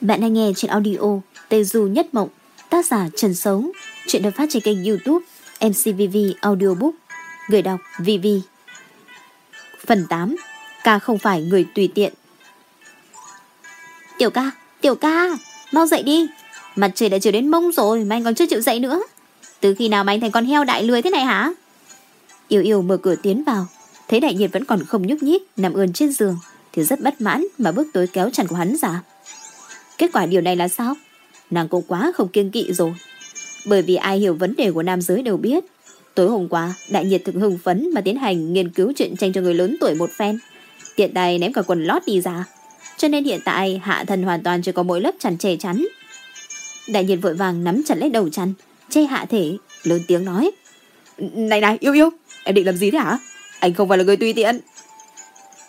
Bạn đang nghe trên audio Tê Du Nhất Mộng, tác giả Trần Sấu, chuyện được phát trên kênh youtube MCVV Audiobook, người đọc VV. Phần 8, ca không phải người tùy tiện. Tiểu ca, tiểu ca, mau dậy đi. Mặt trời đã chiều đến mông rồi mà anh còn chưa chịu dậy nữa. Từ khi nào mà anh thành con heo đại lười thế này hả? Yêu yêu mở cửa tiến vào, thấy đại nhiệt vẫn còn không nhúc nhích, nằm ươn trên giường, thì rất bất mãn mà bước tới kéo chăn của hắn ra. Kết quả điều này là sao? Nàng cũng quá không kiêng kỵ rồi. Bởi vì ai hiểu vấn đề của nam giới đều biết. Tối hôm qua, đại nhiệt thực hưng phấn mà tiến hành nghiên cứu chuyện tranh cho người lớn tuổi một phen. Tiện tay ném cả quần lót đi ra. Cho nên hiện tại hạ thần hoàn toàn chỉ có mỗi lớp chăn che chắn. Đại nhiệt vội vàng nắm chặt lấy đầu chăn, che hạ thể, lớn tiếng nói. Này này, yêu yêu, em định làm gì thế hả? Anh không phải là người tùy tiện.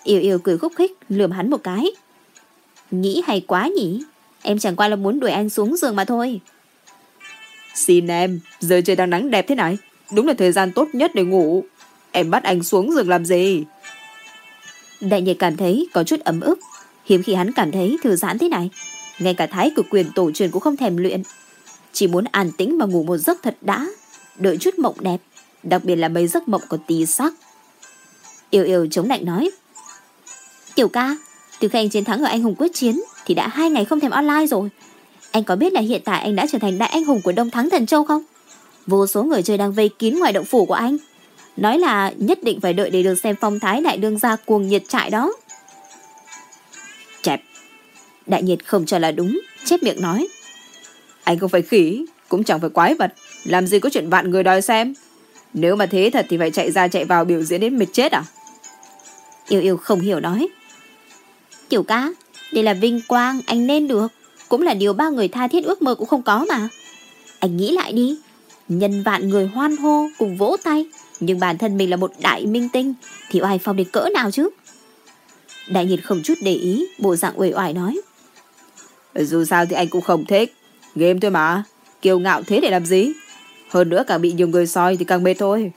Yêu yêu cười khúc khích, lườm hắn một cái. Nghĩ hay quá nhỉ? Em chẳng qua là muốn đuổi anh xuống giường mà thôi. Xin em, giờ trời đang nắng đẹp thế này. Đúng là thời gian tốt nhất để ngủ. Em bắt anh xuống giường làm gì? Đại nhiệt cảm thấy có chút ấm ức. Hiếm khi hắn cảm thấy thư giãn thế này. Ngay cả thái cực quyền tổ truyền cũng không thèm luyện. Chỉ muốn an tĩnh mà ngủ một giấc thật đã. Đợi chút mộng đẹp. Đặc biệt là mấy giấc mộng có tí sắc. Yêu yêu chống lạnh nói. Tiểu ca, từ khi anh chiến thắng ở anh hùng quyết chiến thì đã hai ngày không thèm online rồi. Anh có biết là hiện tại anh đã trở thành đại anh hùng của Đông Thắng Thần Châu không? Vô số người chơi đang vây kín ngoài động phủ của anh. Nói là nhất định phải đợi để được xem phong thái đại đương gia cuồng nhiệt trại đó. Chẹp. Đại nhiệt không cho là đúng, chép miệng nói. Anh không phải khỉ, cũng chẳng phải quái vật. Làm gì có chuyện vạn người đòi xem. Nếu mà thế thật thì phải chạy ra chạy vào biểu diễn đến mệt chết à? Yêu yêu không hiểu nói. Tiểu ca, đây là vinh quang, anh nên được. Cũng là điều ba người tha thiết ước mơ cũng không có mà. Anh nghĩ lại đi. Nhân vạn người hoan hô cùng vỗ tay. Nhưng bản thân mình là một đại minh tinh thì oai phong đến cỡ nào chứ? Đại nhiệt không chút để ý, bộ dạng uể oải nói. Dù sao thì anh cũng không thích. Game thôi mà. Kiêu ngạo thế để làm gì? Hơn nữa càng bị nhiều người soi thì càng mệt thôi.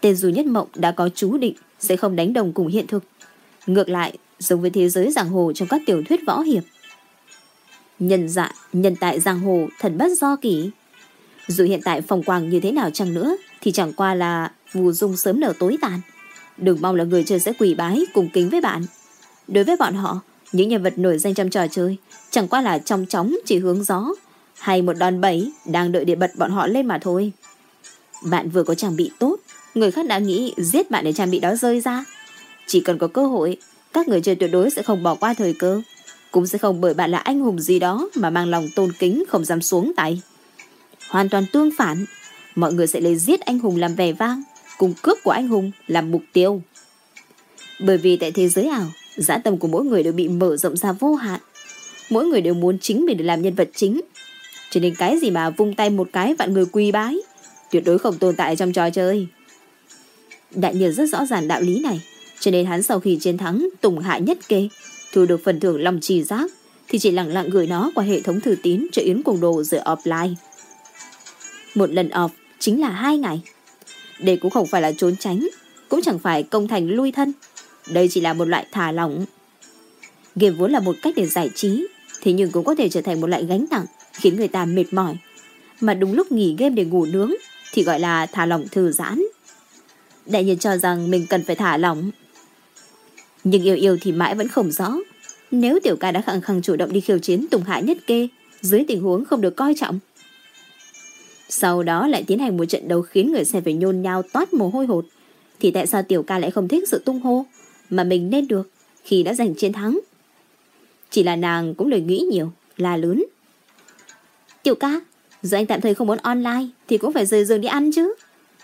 Tên dù nhất mộng đã có chú định sẽ không đánh đồng cùng hiện thực. Ngược lại, giống với thế giới giang hồ trong các tiểu thuyết võ hiệp. Nhân dạ, nhân tại giang hồ thần bất do kỷ. Dù hiện tại phòng quang như thế nào chăng nữa, thì chẳng qua là vù dung sớm nở tối tàn. Đừng mong là người chơi sẽ quỳ bái cùng kính với bạn. Đối với bọn họ, những nhân vật nổi danh trong trò chơi chẳng qua là trong chóng chỉ hướng gió hay một đòn bẩy đang đợi để bật bọn họ lên mà thôi. Bạn vừa có trang bị tốt, người khác đã nghĩ giết bạn để trang bị đó rơi ra. Chỉ cần có cơ hội, các người chơi tuyệt đối sẽ không bỏ qua thời cơ. Cũng sẽ không bởi bạn là anh hùng gì đó mà mang lòng tôn kính không dám xuống tay. Hoàn toàn tương phản, mọi người sẽ lấy giết anh hùng làm vẻ vang, cùng cướp của anh hùng làm mục tiêu. Bởi vì tại thế giới ảo, dã tâm của mỗi người đều bị mở rộng ra vô hạn. Mỗi người đều muốn chính mình để làm nhân vật chính. Cho nên cái gì mà vung tay một cái vạn người quy bái, tuyệt đối không tồn tại trong trò chơi. Đại nhiên rất rõ ràng đạo lý này, cho nên hắn sau khi chiến thắng Tùng Hạ Nhất Kê, thu được phần thưởng lòng trì giác, thì chỉ lặng lặng gửi nó qua hệ thống thư tín cho Yến Cùng Đồ giữa offline. Một lần off chính là hai ngày. Đây cũng không phải là trốn tránh, cũng chẳng phải công thành lui thân. Đây chỉ là một loại thả lỏng. Game vốn là một cách để giải trí, thế nhưng cũng có thể trở thành một loại gánh nặng, khiến người ta mệt mỏi. Mà đúng lúc nghỉ game để ngủ nướng, thì gọi là thả lỏng thư giãn. Đại nhiên cho rằng mình cần phải thả lỏng. Nhưng yêu yêu thì mãi vẫn không rõ. Nếu tiểu ca đã khẳng khẳng chủ động đi khiêu chiến Tùng Hạ Nhất Kê, dưới tình huống không được coi trọng, sau đó lại tiến hành một trận đấu khiến người xem phải nhôn nhao toát mồ hôi hột. Thì tại sao tiểu ca lại không thích sự tung hô mà mình nên được khi đã giành chiến thắng? Chỉ là nàng cũng lời nghĩ nhiều, là lớn. Tiểu ca, giờ anh tạm thời không muốn online thì cũng phải rời giường đi ăn chứ.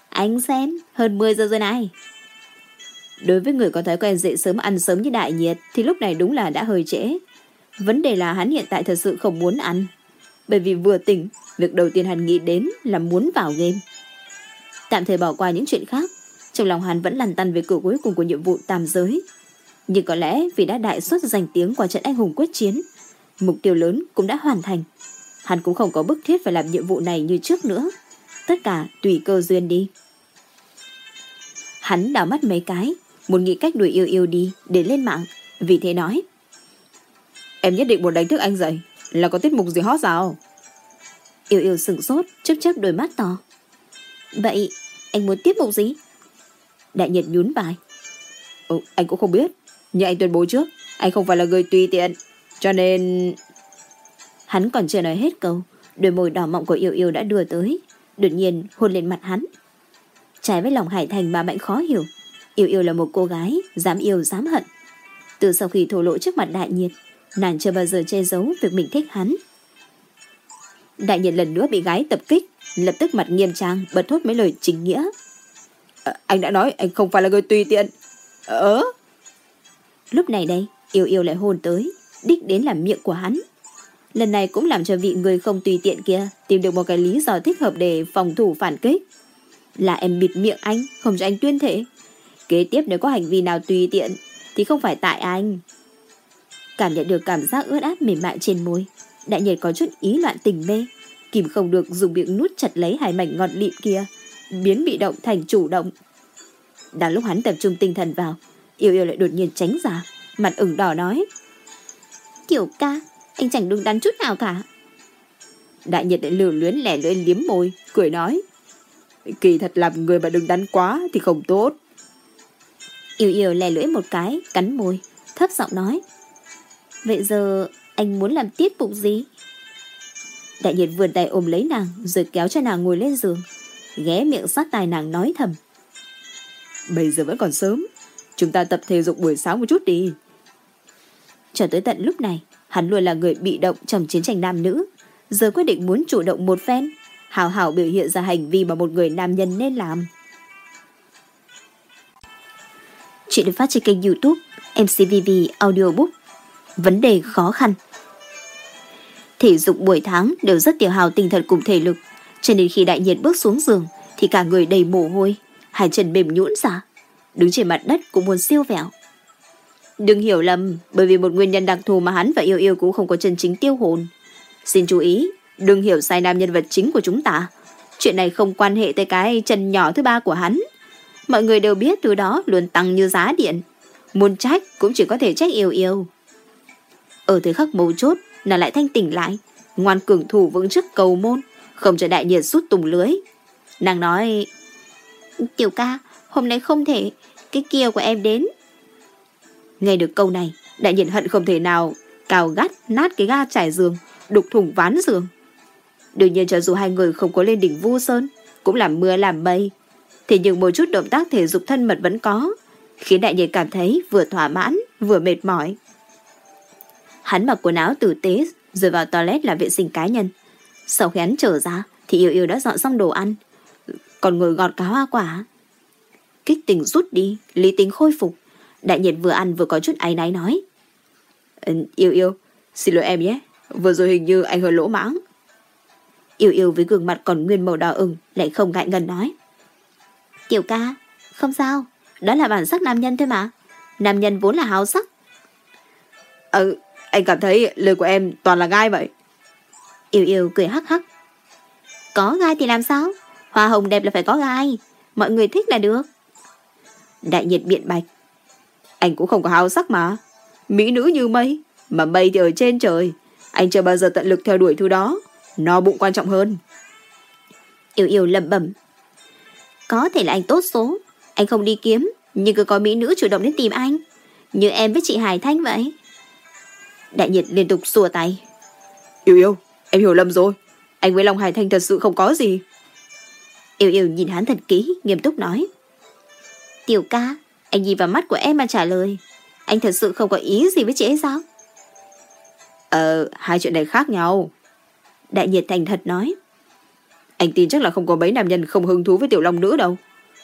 Anh xem, hơn 10 giờ rồi này. Đối với người có thói quen dậy sớm ăn sớm như đại nhiệt thì lúc này đúng là đã hơi trễ. Vấn đề là hắn hiện tại thật sự không muốn ăn. Bởi vì vừa tỉnh, việc đầu tiên hắn nghĩ đến là muốn vào game. Tạm thời bỏ qua những chuyện khác, trong lòng hắn vẫn lằn tăn về cửa cuối cùng của nhiệm vụ tam giới. Nhưng có lẽ vì đã đại xuất giành tiếng qua trận anh hùng quyết chiến, mục tiêu lớn cũng đã hoàn thành. Hắn cũng không có bức thiết phải làm nhiệm vụ này như trước nữa. Tất cả tùy cơ duyên đi. Hắn đảo mắt mấy cái, muốn nghĩ cách đuổi yêu yêu đi để lên mạng. Vì thế nói. Em nhất định muốn đánh thức anh dậy. Là có tiết mục gì hot sao? Yêu yêu sửng sốt chớp chớp đôi mắt to. Vậy anh muốn tiết mục gì? Đại nhiệt nhún vai. Ừ, Anh cũng không biết. Nhưng anh tuyên bố trước Anh không phải là người tùy tiện. Cho nên Hắn còn chưa nói hết câu Đôi môi đỏ mọng của yêu yêu đã đưa tới. Đột nhiên hôn lên mặt hắn. Trái với lòng Hải Thành mà Mạnh khó hiểu Yêu yêu là một cô gái Dám yêu dám hận. Từ sau khi thổ lộ trước mặt đại nhiệt Nàng chưa bao giờ che giấu việc mình thích hắn. Đại nhiệt lần nữa bị gái tập kích Lập tức mặt nghiêm trang Bật thốt mấy lời chính nghĩa. À, Anh đã nói anh không phải là người tùy tiện. Ờ? Lúc này đây Yêu yêu lại hôn tới Đích đến làm miệng của hắn. Lần này cũng làm cho vị người không tùy tiện kia Tìm được một cái lý do thích hợp để phòng thủ phản kích. Là em bịt miệng anh Không cho anh tuyên thể Kế tiếp nếu có hành vi nào tùy tiện Thì không phải tại anh. Cảm nhận được cảm giác ướt át mềm mại trên môi, Đại nhiệt có chút ý loạn tình mê. Kìm không được dùng miệng nút chặt lấy hai mảnh ngọt lịm kia, Biến bị động thành chủ động. Đang lúc hắn tập trung tinh thần vào, Yêu yêu lại đột nhiên tránh ra, Mặt ửng đỏ nói, Kiểu ca, Anh chẳng đúng đắn chút nào cả. Đại nhiệt lại lừa luyến lẻ lưỡi liếm môi, Cười nói, Kỳ thật làm người mà đừng đắn quá Thì không tốt. Yêu yêu lè lưỡi một cái Cắn môi Thấp giọng nói. Vậy giờ anh muốn làm tiết mục gì? Đại nhiệt vườn tay ôm lấy nàng Rồi kéo cho nàng ngồi lên giường Ghé miệng sát tai nàng nói thầm. Bây giờ vẫn còn sớm Chúng ta tập thể dục buổi sáng một chút đi. Cho tới tận lúc này Hắn luôn là người bị động trong chiến tranh nam nữ. Giờ quyết định muốn chủ động một phen Hào hào biểu hiện ra hành vi mà một người nam nhân nên làm Chuyện được phát trên kênh youtube MCVV Audiobook. Vấn đề khó khăn. Thể dục buổi tháng đều rất tiểu hào tinh thần cùng thể lực. Cho nên khi đại nhiệt bước xuống giường, Thì cả người đầy mồ hôi, Hai chân mềm nhũn ra, Đứng trên mặt đất cũng muốn siêu vẹo. Đừng hiểu lầm, Bởi vì một nguyên nhân đặc thù mà hắn và yêu yêu cũng không có chân chính tiêu hồn. Xin chú ý, Đừng hiểu sai nam nhân vật chính của chúng ta. Chuyện này không quan hệ tới cái chân nhỏ thứ ba của hắn. Mọi người đều biết từ đó luôn tăng như giá điện. Muốn trách cũng chỉ có thể trách yêu yêu. Ở thời khắc mấu chốt Nàng lại thanh tỉnh lại. Ngoan cường thủ vững trước cầu môn, Không cho đại nhiệt rút tùng lưới. Nàng nói, Tiểu ca, hôm nay không thể, Cái kia của em đến. Nghe được câu này, Đại nhiệt hận không thể nào Cào gắt nát cái ga trải giường, Đục thủng ván giường. Đương nhiên cho dù hai người không có lên đỉnh vu sơn, Cũng làm mưa làm mây thì nhưng một chút động tác thể dục thân mật vẫn có Khiến đại nhiệt cảm thấy vừa thỏa mãn Vừa mệt mỏi. Hắn mặc quần áo tử tế Rồi vào toilet làm vệ sinh cá nhân. Sau khi hắn trở ra Thì yêu yêu đã dọn xong đồ ăn. Còn ngồi gọt cá hoa quả. Kích tình rút đi Lý tính khôi phục. Đại nhiệt vừa ăn vừa có chút áy náy nói. Ừ, Yêu yêu Xin lỗi em nhé Vừa rồi hình như anh hơi lỗ mãng. Yêu yêu với gương mặt còn nguyên màu đỏ ửng Lại không ngại ngần nói. Tiểu ca Không sao. Đó là bản sắc nam nhân thôi mà. Nam nhân vốn là háo sắc. Ừ Anh cảm thấy lời của em toàn là gai vậy. Yêu yêu cười hắc hắc. Có gai thì làm sao? Hoa hồng đẹp là phải có gai. Mọi người thích là được. Đại nhiệt biện bạch. Anh cũng không có háo sắc mà. Mỹ nữ như mây Mà mây thì ở trên trời. Anh chưa bao giờ tận lực theo đuổi thứ đó. No bụng quan trọng hơn. Yêu yêu lẩm bẩm Có thể là anh tốt số. Anh không đi kiếm Nhưng cứ có mỹ nữ chủ động đến tìm anh. Như em với chị Hải Thanh vậy. Đại nhiệt liên tục xua tay. Yêu yêu Em hiểu lầm rồi. Anh với Long Hải Thanh thật sự không có gì. Yêu yêu nhìn hắn thật kỹ Nghiêm túc nói. Tiểu ca Anh nhìn vào mắt của em mà trả lời. Anh thật sự không có ý gì với chị ấy sao? Ờ Hai chuyện này khác nhau. Đại nhiệt thành thật nói Anh tin chắc là không có mấy nam nhân không hứng thú với tiểu long nữ đâu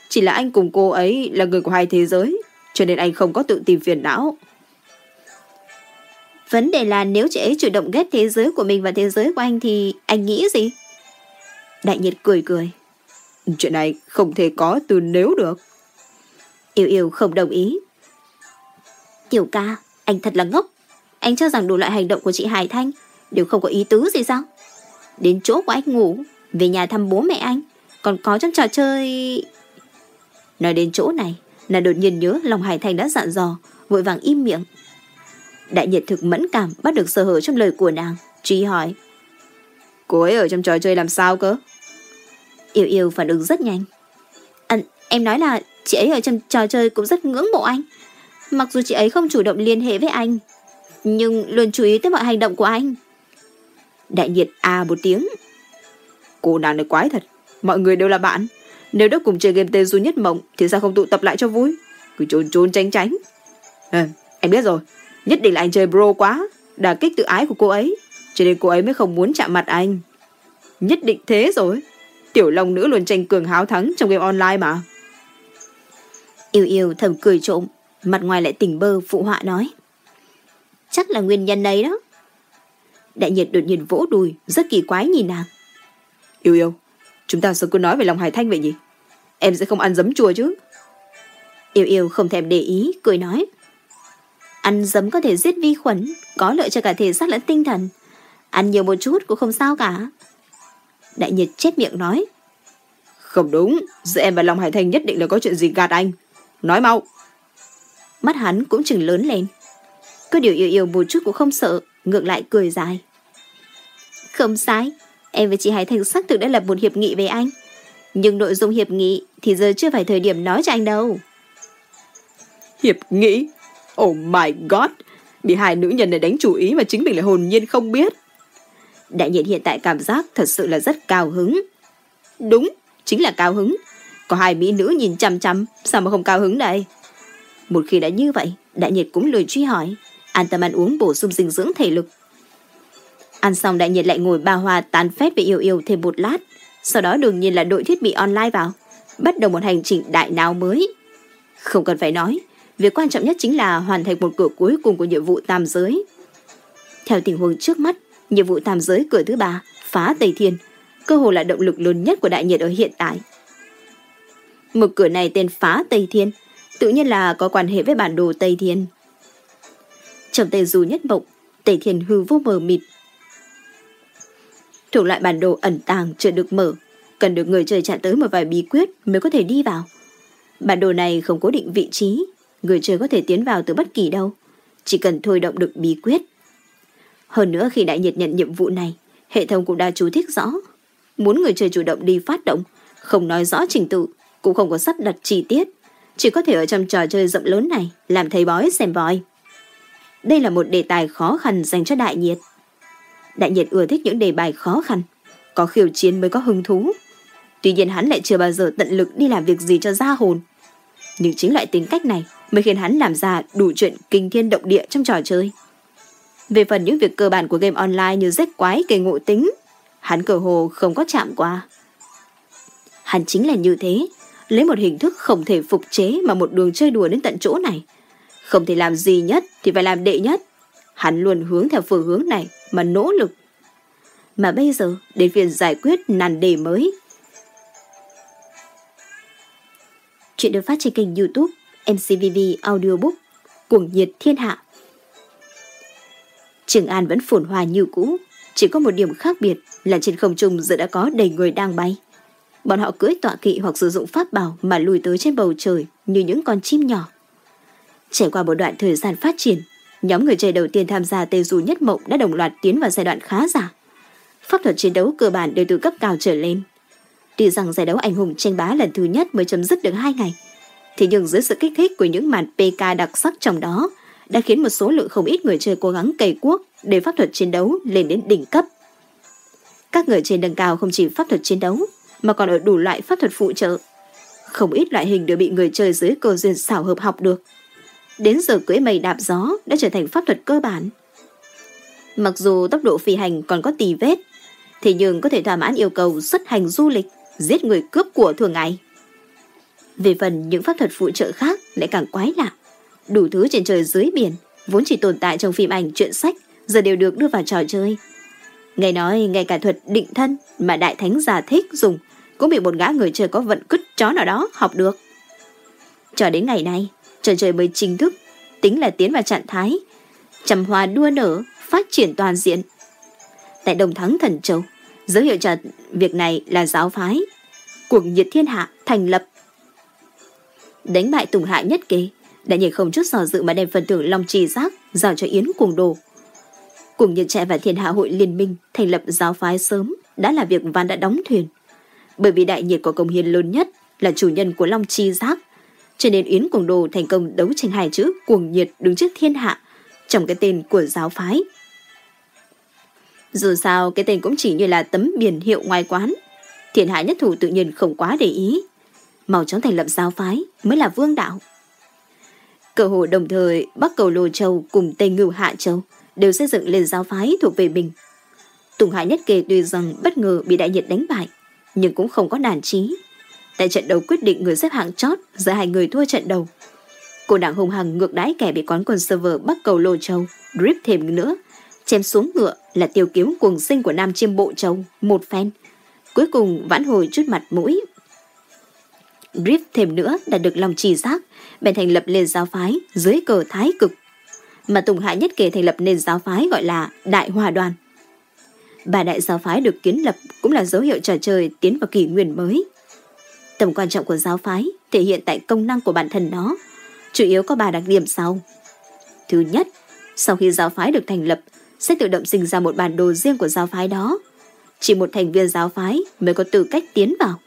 Chỉ là anh cùng cô ấy là người của hai thế giới Cho nên anh không có tự tìm phiền não Vấn đề là nếu chị ấy chủ động ghét thế giới của mình và thế giới của anh thì anh nghĩ gì? Đại nhiệt cười cười. Chuyện này không thể có từ nếu được. Yêu yêu không đồng ý. Tiểu ca, anh thật là ngốc. Anh cho rằng đủ loại hành động của chị Hải Thanh đều không có ý tứ gì sao? Đến chỗ của anh ngủ, về nhà thăm bố mẹ anh, còn có trong trò chơi... Nói đến chỗ này, là đột nhiên nhớ lòng Hải Thanh đã dặn dò, vội vàng im miệng. Đại nhiệt thực mẫn cảm bắt được sơ hở trong lời của nàng, truy hỏi. Cô ấy ở trong trò chơi làm sao cơ? Yêu yêu phản ứng rất nhanh. À, em nói là chị ấy ở trong trò chơi cũng rất ngưỡng mộ anh. Mặc dù chị ấy không chủ động liên hệ với anh, nhưng luôn chú ý tới mọi hành động của anh. Đại nhiệt à một tiếng. Cô nàng này quái thật, mọi người đều là bạn. Nếu đã cùng chơi game tên du nhất mộng thì sao không tụ tập lại cho vui? Cứ trốn trốn tránh tránh. À, em biết rồi, nhất định là anh chơi bro quá, đả kích tự ái của cô ấy, cho nên cô ấy mới không muốn chạm mặt anh. Nhất định thế rồi. Tiểu Long nữ luôn tranh cường háo thắng trong game online mà. Yêu yêu thầm cười trộm, mặt ngoài lại tỉnh bơ phụ họa nói. Chắc là nguyên nhân đấy đó. Đại nhiệt đột nhiên vỗ đùi, rất kỳ quái nhìn nàng. Yêu yêu, chúng ta sao cứ nói về lòng hải thanh vậy nhỉ? Em sẽ không ăn giấm chua chứ? Yêu yêu không thèm để ý, cười nói. Ăn giấm có thể giết vi khuẩn, có lợi cho cả thể xác lẫn tinh thần. Ăn nhiều một chút cũng không sao cả. Đại nhiệt chết miệng nói. Không đúng, giữa em và Long Hải Thanh nhất định là có chuyện gì gạt anh. Nói mau. Mắt hắn cũng chừng lớn lên. Có điều yêu yêu một chút cũng không sợ, ngược lại cười dài. Không sai, em và chị Hải Thành xác thực đã lập một hiệp nghị với anh. Nhưng nội dung hiệp nghị thì giờ chưa phải thời điểm nói cho anh đâu. Hiệp nghị? Oh my god, bị hai nữ nhân này đánh chủ ý mà chính mình lại hồn nhiên không biết. Đại nhiệt hiện tại cảm giác thật sự là rất cao hứng. Đúng, chính là cao hứng. Có hai mỹ nữ nhìn chăm chăm, sao mà không cao hứng đây? Một khi đã như vậy, đại nhiệt cũng lười truy hỏi, an tâm ăn uống bổ sung dinh dưỡng thể lực. Ăn xong đại nhiệt lại ngồi ba hoa tán phét với yêu yêu thêm một lát, sau đó đương nhiên là đội thiết bị online vào, bắt đầu một hành trình đại nào mới. Không cần phải nói, việc quan trọng nhất chính là hoàn thành một cửa cuối cùng của nhiệm vụ tam giới. Theo tình huống trước mắt, nhiệm vụ tam giới cửa thứ ba, phá Tây Thiên, cơ hồ là động lực lớn nhất của đại nhiệt ở hiện tại. Một cửa này tên phá Tây Thiên, tự nhiên là có quan hệ với bản đồ Tây Thiên. Trong tây du nhất mộng, Tây Thiên hư vô mờ mịt. Thuộc loại bản đồ ẩn tàng chưa được mở, cần được người chơi chặn tới một vài bí quyết mới có thể đi vào. Bản đồ này không cố định vị trí, người chơi có thể tiến vào từ bất kỳ đâu, chỉ cần thôi động được bí quyết. Hơn nữa khi đại nhiệt nhận nhiệm vụ này, hệ thống cũng đã chú thích rõ. Muốn người chơi chủ động đi phát động, không nói rõ trình tự, cũng không có sắp đặt chi tiết, chỉ có thể ở trong trò chơi rộng lớn này làm thầy bói xem voi Đây là một đề tài khó khăn dành cho đại nhiệt. Đại nhiệt ưa thích những đề bài khó khăn, có khiêu chiến mới có hứng thú. Tuy nhiên hắn lại chưa bao giờ tận lực đi làm việc gì cho ra hồn. Nhưng chính loại tính cách này mới khiến hắn làm ra đủ chuyện kinh thiên động địa trong trò chơi. Về phần những việc cơ bản của game online như rách quái kề ngộ tính, hắn cờ hồ không có chạm qua. Hắn chính là như thế, lấy một hình thức không thể phục chế mà một đường chơi đùa đến tận chỗ này. Không thể làm gì nhất thì phải làm đệ nhất. Hắn luôn hướng theo phương hướng này mà nỗ lực. Mà bây giờ đến phiên giải quyết nàn đề mới. Chuyện được phát trên kênh youtube MCVV Audiobook Cuồng nhiệt thiên hạ Trường An vẫn phồn hoa như cũ Chỉ có một điểm khác biệt là trên không trung giờ đã có đầy người đang bay Bọn họ cưỡi tọa kỵ hoặc sử dụng pháp bảo mà lùi tới trên bầu trời như những con chim nhỏ. Trải qua một đoạn thời gian phát triển, nhóm người chơi đầu tiên tham gia tê dù nhất mộng đã đồng loạt tiến vào giai đoạn khá giả. Pháp thuật chiến đấu cơ bản đều từ cấp cao trở lên. Tuy rằng giải đấu anh hùng tranh bá lần thứ nhất mới chấm dứt được hai ngày, thì nhưng dưới sự kích thích của những màn PK đặc sắc trong đó đã khiến một số lượng không ít người chơi cố gắng cày cuốc để pháp thuật chiến đấu lên đến đỉnh cấp. Các người chơi nâng cao không chỉ pháp thuật chiến đấu mà còn ở đủ loại pháp thuật phụ trợ. Không ít loại hình đều bị người chơi dưới cơ duyên xảo hợp học được. Đến giờ cưỡi mây đạp gió đã trở thành pháp thuật cơ bản. Mặc dù tốc độ phi hành còn có tì vết, thế nhưng có thể thỏa mãn yêu cầu xuất hành du lịch, giết người cướp của thường ngày. Về phần những pháp thuật phụ trợ khác lại càng quái lạ. Đủ thứ trên trời dưới biển, vốn chỉ tồn tại trong phim ảnh truyện sách, giờ đều được đưa vào trò chơi. Nghe nói ngay cả thuật định thân mà đại thánh già thích dùng cũng bị một gã người chơi có vận cứt chó nào đó học được. Cho đến ngày nay, trò chơi mới chính thức, tính là tiến vào trạng thái, trầm hoa đua nở, phát triển toàn diện. Tại Đồng Thắng Thần Châu, dấu hiệu cho việc này là giáo phái, cuộc nhiệt thiên hạ thành lập. Đánh bại Tùng Hạ nhất kế, đại nhiệt không chút dò dự mà đem phần thưởng Long Trì Giác giao cho Yến Cuồng Đồ. Cùng nhiệt Trại và Thiên Hạ Hội Liên minh thành lập giáo phái sớm đã là việc Văn đã đóng thuyền. Bởi vì đại nhiệt có công hiến lớn nhất là chủ nhân của Long Chi Giác, cho nên Yến Cuồng Đồ thành công đấu tranh hai chữ cuồng nhiệt đứng trước thiên hạ trong cái tên của giáo phái. Dù sao cái tên cũng chỉ như là tấm biển hiệu ngoài quán. Thiên hạ nhất thủ tự nhiên không quá để ý. Màu chóng thành lập giáo phái mới là vương đạo. cơ hồ đồng thời Bắc Cầu Lô Châu cùng Tây Ngưu Hạ Châu đều xây dựng lên giáo phái thuộc về mình. Tùng Hải Nhất Kề tuy rằng bất ngờ bị đại nhiệt đánh bại, nhưng cũng không có nản trí. Tại trận đấu quyết định người xếp hạng chót giữa hai người thua trận đầu. Cô nàng hùng hằng ngược đãi kẻ bị quán quân server bắt Cầu Lô Châu, drip thêm nữa, chém xuống ngựa là tiêu kiếm cuồng sinh của Nam Chiêm Bộ Châu, một phen. Cuối cùng vãn hồi chút mặt mũi. Drip thêm nữa đã được lòng trì giác, bèn thành lập lên giáo phái dưới cờ thái cực. Mà Tùng Hạ Nhất Kề thành lập nên giáo phái gọi là Đại Hòa Đoàn. bà đại giáo phái được kiến lập cũng là dấu hiệu trò chơi tiến vào kỷ nguyên mới. Tầm quan trọng của giáo phái thể hiện tại công năng của bản thân nó, chủ yếu có ba đặc điểm sau. Thứ nhất, sau khi giáo phái được thành lập, sẽ tự động sinh ra một bản đồ riêng của giáo phái đó. Chỉ một thành viên giáo phái mới có tư cách tiến vào.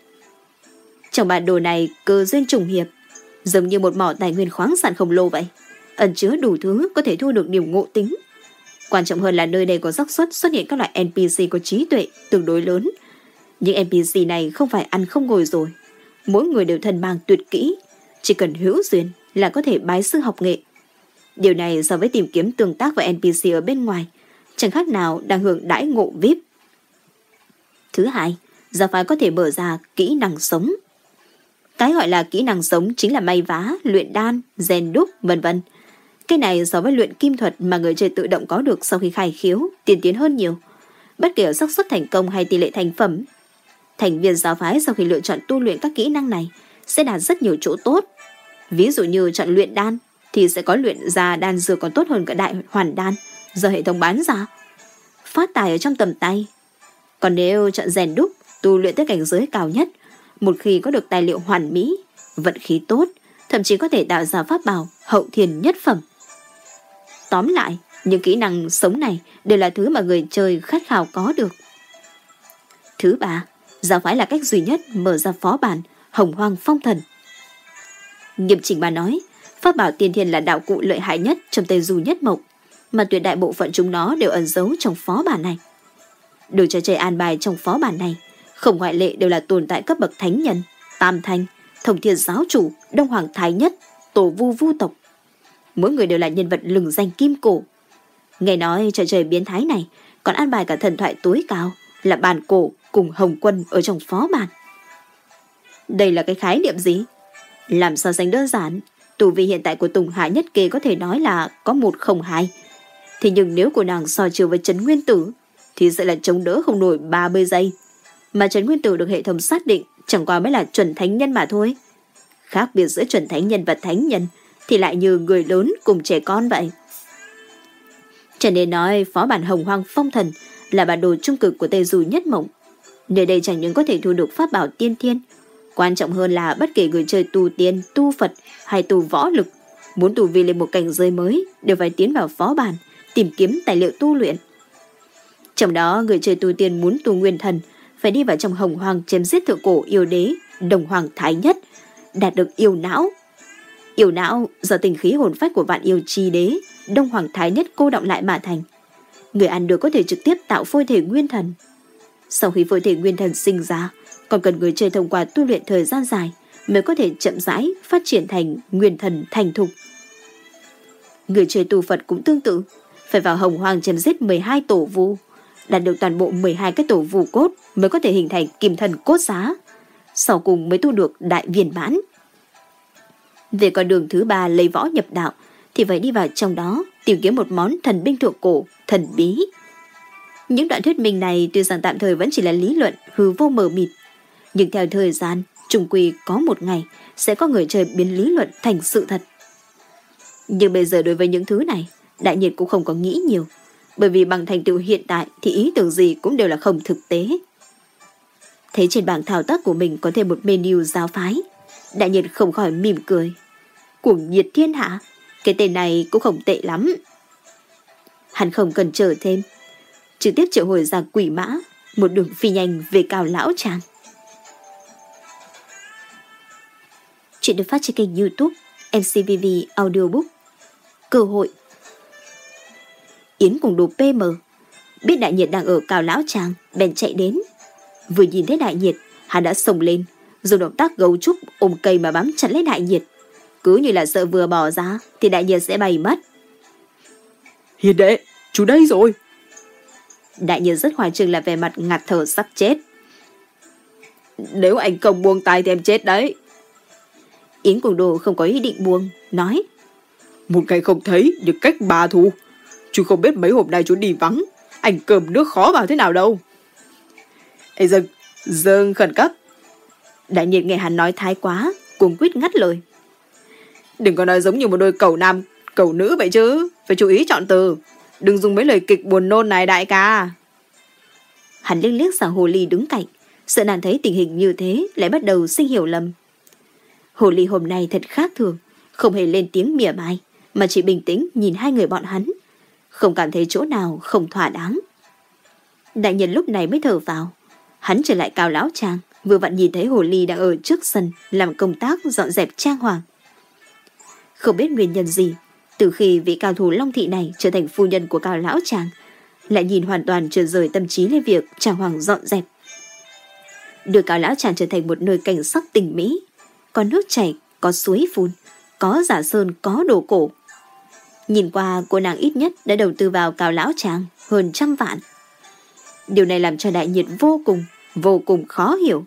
Trong bản đồ này cơ duyên trùng hiệp, giống như một mỏ tài nguyên khoáng sản khổng lồ vậy, ẩn chứa đủ thứ có thể thu được điểm ngộ tính. Quan trọng hơn là nơi đây có xác suất xuất hiện các loại NPC có trí tuệ tương đối lớn. Những NPC này không phải ăn không ngồi rồi. Mỗi người đều thần mang tuyệt kỹ, chỉ cần hữu duyên là có thể bái sư học nghệ. Điều này so với tìm kiếm tương tác với NPC ở bên ngoài, chẳng khác nào đang hưởng đãi ngộ VIP. Thứ hai, giáo phái có thể mở ra kỹ năng sống. Cái gọi là kỹ năng sống chính là may vá, luyện đan, rèn đúc, vân vân. Cái này so với luyện kim thuật mà người chơi tự động có được sau khi khai khiếu, tiên tiến hơn nhiều. Bất kể ở xác suất thành công hay tỷ lệ thành phẩm, thành viên giáo phái sau khi lựa chọn tu luyện các kỹ năng này sẽ đạt rất nhiều chỗ tốt. Ví dụ như chọn luyện đan thì sẽ có luyện ra đan dược còn tốt hơn cả đại hoàn đan do hệ thống bán ra. Phát tài ở trong tầm tay. Còn nếu chọn rèn đúc, tu luyện tới cảnh giới cao nhất, một khi có được tài liệu hoàn mỹ, vận khí tốt, thậm chí có thể tạo ra pháp bảo hậu thiền nhất phẩm. Tóm lại, những kỹ năng sống này đều là thứ mà người chơi khát khao có được. Thứ ba, giáo phái là cách duy nhất mở ra phó bản hồng hoang phong thần. Nghiêm chỉnh mà nói, pháp bảo tiên thiên là đạo cụ lợi hại nhất trong tây du nhất mộc, mà tuyệt đại bộ phận chúng nó đều ẩn giấu trong phó bản này. Đồ trò chơi an bài trong phó bản này, không ngoại lệ đều là tồn tại cấp bậc thánh nhân, tam thanh, thông thiên giáo chủ, đông hoàng thái nhất, tổ vu vu tộc. Mỗi người đều là nhân vật lừng danh kim cổ. Nghe nói trò chơi biến thái này còn an bài cả thần thoại tối cao là bàn cổ cùng hồng quân ở trong phó bản. Đây là cái khái niệm gì? Làm so sánh đơn giản, tù vị hiện tại của Tùng Hải Nhất Kê có thể nói là có một không hai. Thế nhưng nếu của nàng so chiều với Trấn Nguyên Tử, thì sẽ là chống đỡ không nổi 30 giây. Mà Trấn Nguyên Tử được hệ thống xác định chẳng qua mới là chuẩn thánh nhân mà thôi. Khác biệt giữa chuẩn thánh nhân và thánh nhân thì lại như người lớn cùng trẻ con vậy. Cho nên nói phó bản hồng hoang phong thần là bản đồ trung cực của Tây Du nhất mộng. Nơi đây chẳng những có thể thu được pháp bảo tiên thiên, quan trọng hơn là bất kể người chơi tu tiên, tu Phật hay tu võ lực, muốn tu vi lên một cảnh giới mới đều phải tiến vào phó bản, tìm kiếm tài liệu tu luyện. Trong đó, người chơi tu tiên muốn tu nguyên thần phải đi vào trong hồng hoàng chém giết thượng cổ yêu đế, đồng hoàng thái nhất, đạt được yêu não. Yêu não do tình khí hồn phách của vạn yêu chi đế, đông hoàng thái nhất cô động lại mà thành. Người ăn được có thể trực tiếp tạo phôi thể nguyên thần. Sau khi phôi thể nguyên thần sinh ra, còn cần người chơi thông qua tu luyện thời gian dài mới có thể chậm rãi phát triển thành nguyên thần thành thục. Người chơi tu Phật cũng tương tự, phải vào hồng hoàng chém giết 12 tổ vu, đạt được toàn bộ 12 cái tổ vu cốt mới có thể hình thành kim thần cốt giá. Sau cùng mới tu được đại viên mãn. Về con đường thứ ba lấy võ nhập đạo thì phải đi vào trong đó tìm kiếm một món thần binh thượng cổ, thần bí. Những đoạn thuyết minh này tuy rằng tạm thời vẫn chỉ là lý luận hư vô mờ mịt, nhưng theo thời gian, trùng quy có một ngày sẽ có người chơi biến lý luận thành sự thật. Nhưng bây giờ đối với những thứ này, đại nhiệt cũng không có nghĩ nhiều, bởi vì bằng thành tựu hiện tại thì ý tưởng gì cũng đều là không thực tế. Thấy trên bảng thao tác của mình có thêm một menu giáo phái, đại nhiệt không khỏi mỉm cười. Cuồng nhiệt thiên hạ, cái tên này cũng không tệ lắm. Hắn không cần chờ thêm. Trực tiếp triệu hồi ra quỷ mã, một đường phi nhanh về cao lão tràng. Chuyện được phát trên kênh youtube MCVV Audiobook. Cơ hội. Yến cùng đồ PM Biết đại nhiệt đang ở cao lão tràng Bèn chạy đến. Vừa nhìn thấy đại nhiệt Hắn đã sồng lên Dùng động tác gấu trúc ôm cây mà bám chặt lấy đại nhiệt. Cứ như là sợ vừa bỏ ra Thì đại nhiệt sẽ bay mất. Hiền đệ Chú đây rồi. Đại nhiệt rất hoài trừng là về mặt ngạt thở sắp chết. Nếu anh không buông tay thì em chết đấy. Yến cùng đồ không có ý định buông Nói. Một ngày không thấy được cách bà thù. Chú không biết mấy hôm nay chú đi vắng. Anh cơm nước khó vào thế nào đâu. Ê dừng Dừng khẩn cấp. Đại nhiệt nghe hắn nói thái quá Cuồng quyết ngắt lời. Đừng có nói giống như một đôi cầu nam Cầu nữ vậy chứ. Phải chú ý chọn từ Đừng dùng mấy lời kịch buồn nôn này, đại ca. Hắn liếc liếc sang hồ ly đứng cạnh. Sợ nàng thấy tình hình như thế, Lại bắt đầu sinh hiểu lầm. Hồ ly hôm nay thật khác thường. Không hề lên tiếng mỉa mai, Mà chỉ bình tĩnh nhìn hai người bọn hắn. Không cảm thấy chỗ nào không thỏa đáng. Đại nhân lúc này mới thở vào. Hắn trở lại cao lão trang Vừa vặn nhìn thấy hồ ly đang ở trước sân, Làm công tác dọn dẹp trang hoàng. Không biết nguyên nhân gì từ khi vị cao thủ Long Thị này Trở thành phu nhân của cao lão chàng, Lại nhìn hoàn toàn trở rời tâm trí lên việc chàng hoàng dọn dẹp Đưa cao lão chàng trở thành một nơi cảnh sắc tình mỹ Có nước chảy, có suối phun Có giả sơn, có đồ cổ Nhìn qua cô nàng ít nhất đã đầu tư vào cao lão chàng hơn trăm vạn. Điều này làm cho đại nhiệt vô cùng, vô cùng khó hiểu.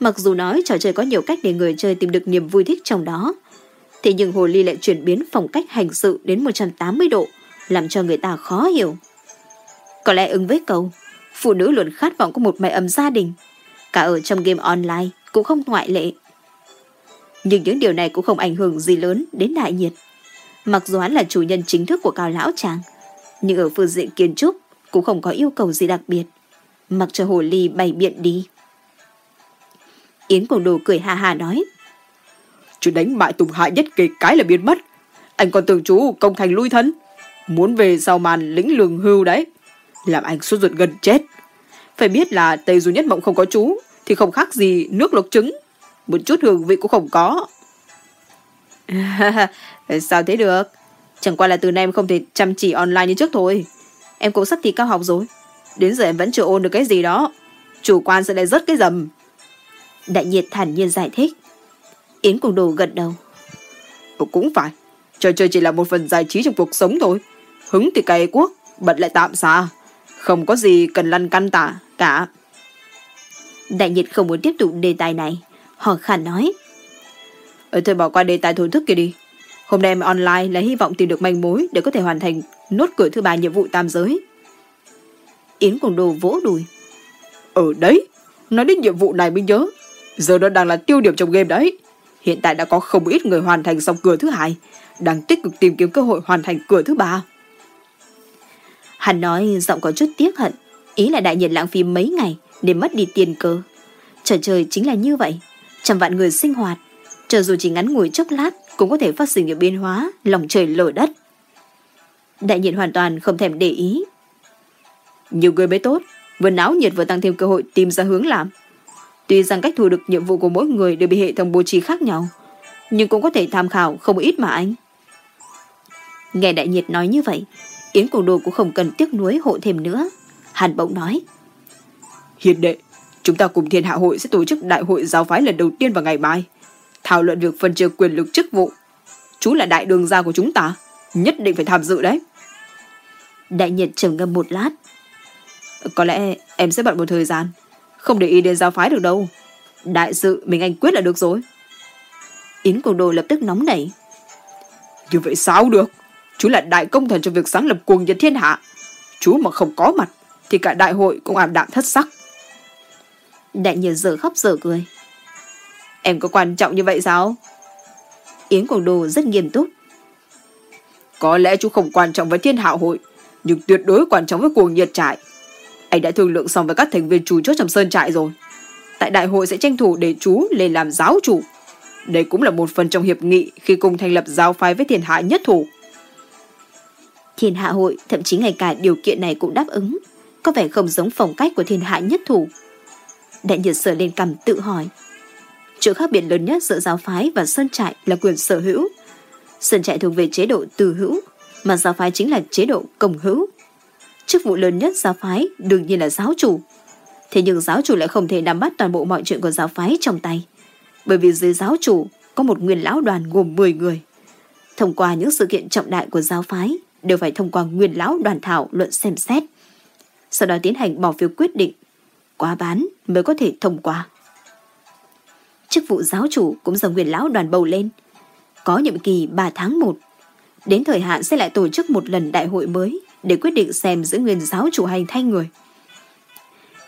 Mặc dù nói trò chơi có nhiều cách để người chơi tìm được niềm vui thích trong đó, thế nhưng Hồ Ly lại chuyển biến phong cách hành sự đến 180 độ, làm cho người ta khó hiểu. Có lẽ ứng với câu, phụ nữ luôn khát vọng có một mái ấm gia đình, cả ở trong game online cũng không ngoại lệ. Nhưng những điều này cũng không ảnh hưởng gì lớn đến đại nhiệt. Mặc dù hắn là chủ nhân chính thức của Cao Lão chàng, nhưng ở phương diện kiến trúc cũng không có yêu cầu gì đặc biệt. Mặc cho hồ ly bày biện đi. Yến Cổ Đồ cười hà hà nói chứ đánh bại Tùng Hại nhất kịch cái là biến mất. Anh còn tưởng chú công thành lui thân. Muốn về sau màn lĩnh lường hưu đấy. Làm anh sốt ruột gần chết. Phải biết là Tây Du Nhất Mộng không có chú, thì không khác gì nước luộc trứng. Một chút hương vị cũng không có. Sao thế được? Chẳng qua là từ nay em không thể chăm chỉ online như trước thôi. Em cũng sắp thi cao học rồi. Đến giờ em vẫn chưa ôn được cái gì đó. Chủ quan sẽ lại rớt cái dầm. Đại nhiệt thản nhiên giải thích. Yến cùng đồ gật đầu. Ừ, cũng phải. Trò chơi chỉ là một phần giải trí trong cuộc sống thôi. Hứng thì cày quốc, bật lại tạm xa. Không có gì cần lăn căn tả cả. Đại nhiệt không muốn tiếp tục đề tài này. Họ khả nói. Ờ, thôi bỏ qua đề tài thổ thức kia đi. Hôm nay em online là hy vọng tìm được manh mối để có thể hoàn thành nốt cửa thứ ba nhiệm vụ tam giới. Yến cùng đồ vỗ đùi. Ở ờ, đấy, nói đến nhiệm vụ này mới nhớ. Giờ nó đang là tiêu điểm trong game đấy. Hiện tại đã có không ít người hoàn thành xong cửa thứ hai, đang tích cực tìm kiếm cơ hội hoàn thành cửa thứ ba. Hắn nói giọng có chút tiếc hận, ý là đại nhiệt lãng phí mấy ngày để mất đi tiền cơ. Trò chơi chính là như vậy, trăm vạn người sinh hoạt, cho dù chỉ ngắn ngủi chốc lát cũng có thể phát sinh những biến hóa lòng trời lở đất. Đại nhiệt hoàn toàn không thèm để ý. Nhiều người mới tốt, vừa náo nhiệt vừa tăng thêm cơ hội tìm ra hướng làm. Tuy rằng cách thu được nhiệm vụ của mỗi người đều bị hệ thống bố trí khác nhau, nhưng cũng có thể tham khảo không ít mà anh. Nghe đại nhiệt nói như vậy, Yến Cổ Đồ cũng không cần tiếc nuối hộ thêm nữa. Hàn bỗng nói. Hiền đệ, chúng ta cùng thiên hạ hội sẽ tổ chức đại hội giáo phái lần đầu tiên vào ngày mai thảo luận việc phân chia quyền lực chức vụ. Chú là đại đường gia của chúng ta, nhất định phải tham dự đấy. Đại nhiệt trầm ngâm một lát. Có lẽ em sẽ bận một thời gian, không để ý đến giáo phái được đâu. Đại sự mình anh quyết là được rồi. Yến Cổ Đồ lập tức nóng nảy. Như vậy sao được? Chú là đại công thần cho việc sáng lập cuồng nhiệt thiên hạ. Chú mà không có mặt, thì cả đại hội cũng ảm đạm thất sắc. Đại nhiệt giờ khóc giờ cười. Em có quan trọng như vậy sao? Yến Quảng Đồ rất nghiêm túc. Có lẽ chú không quan trọng với thiên hạ hội, nhưng tuyệt đối quan trọng với cuồng nhiệt trại. Anh đã thương lượng xong với các thành viên chủ chốt trong sơn trại rồi. Tại đại hội sẽ tranh thủ để chú lên làm giáo chủ. Đây cũng là một phần trong hiệp nghị khi cùng thành lập giáo phái với thiên hạ nhất thủ. Thiên hạ hội thậm chí ngay cả điều kiện này cũng đáp ứng, có vẻ không giống phong cách của thiên hạ nhất thủ. Đại nhiệt sở lên cầm tự hỏi. Chỗ khác biệt lớn nhất giữa giáo phái và sơn trại là quyền sở hữu. Sơn trại thuộc về chế độ từ hữu, mà giáo phái chính là chế độ công hữu. Chức vụ lớn nhất giáo phái đương nhiên là giáo chủ. Thế nhưng giáo chủ lại không thể nắm bắt toàn bộ mọi chuyện của giáo phái trong tay. Bởi vì dưới giáo chủ có một nguyên lão đoàn gồm 10 người. Thông qua những sự kiện trọng đại của giáo phái, đều phải thông qua nguyên lão đoàn thảo luận xem xét. Sau đó tiến hành bỏ phiếu quyết định. Quá bán mới có thể thông qua. Chức vụ giáo chủ cũng do nguyên lão đoàn bầu lên. Có nhiệm kỳ 3 tháng 1. Đến thời hạn sẽ lại tổ chức một lần đại hội mới để quyết định xem giữ nguyên giáo chủ hành thay người.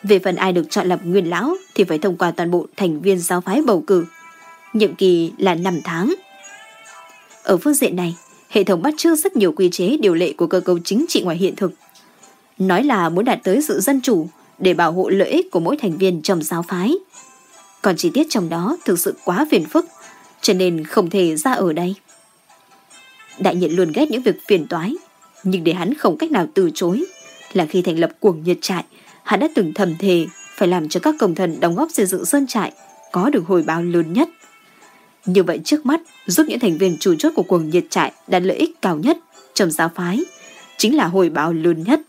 Về phần ai được chọn làm nguyên lão thì phải thông qua toàn bộ thành viên giáo phái bầu cử. Nhiệm kỳ là 5 tháng. Ở phương diện này, hệ thống bắt chước rất nhiều quy chế điều lệ của cơ cấu chính trị ngoài hiện thực. Nói là muốn đạt tới sự dân chủ để bảo hộ lợi ích của mỗi thành viên trong giáo phái. Còn chi tiết trong đó thực sự quá phiền phức, cho nên không thể ra ở đây. Đại nhiệt luôn ghét những việc phiền toái, nhưng để hắn không cách nào từ chối là khi thành lập cuồng nhiệt trại, hắn đã từng thầm thề phải làm cho các công thần đóng góp xây dựng sơn trại có được hồi báo lớn nhất. Như vậy trước mắt giúp những thành viên chủ chốt của cuồng nhiệt trại đạt lợi ích cao nhất trong giáo phái chính là hồi báo lớn nhất.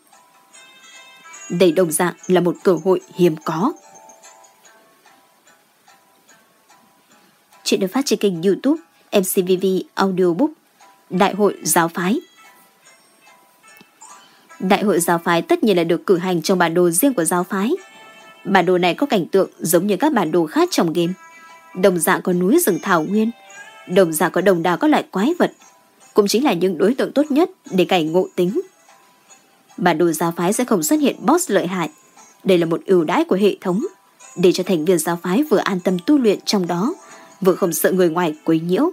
Đây đồng dạng là một cơ hội hiếm có. Chuyện được phát trên kênh youtube MCVV Audiobook Đại hội giáo phái Đại hội giáo phái tất nhiên là được cử hành trong bản đồ riêng của giáo phái. Bản đồ này có cảnh tượng giống như các bản đồ khác trong game. Đồng dạng có núi rừng thảo nguyên, đồng dạng có đồng đào các loại quái vật, cũng chính là những đối tượng tốt nhất để cảnh ngộ tính. Bản đồ giáo phái sẽ không xuất hiện boss lợi hại. Đây là một ưu đãi của hệ thống, để cho thành viên giáo phái vừa an tâm tu luyện trong đó, vừa không sợ người ngoài quấy nhiễu.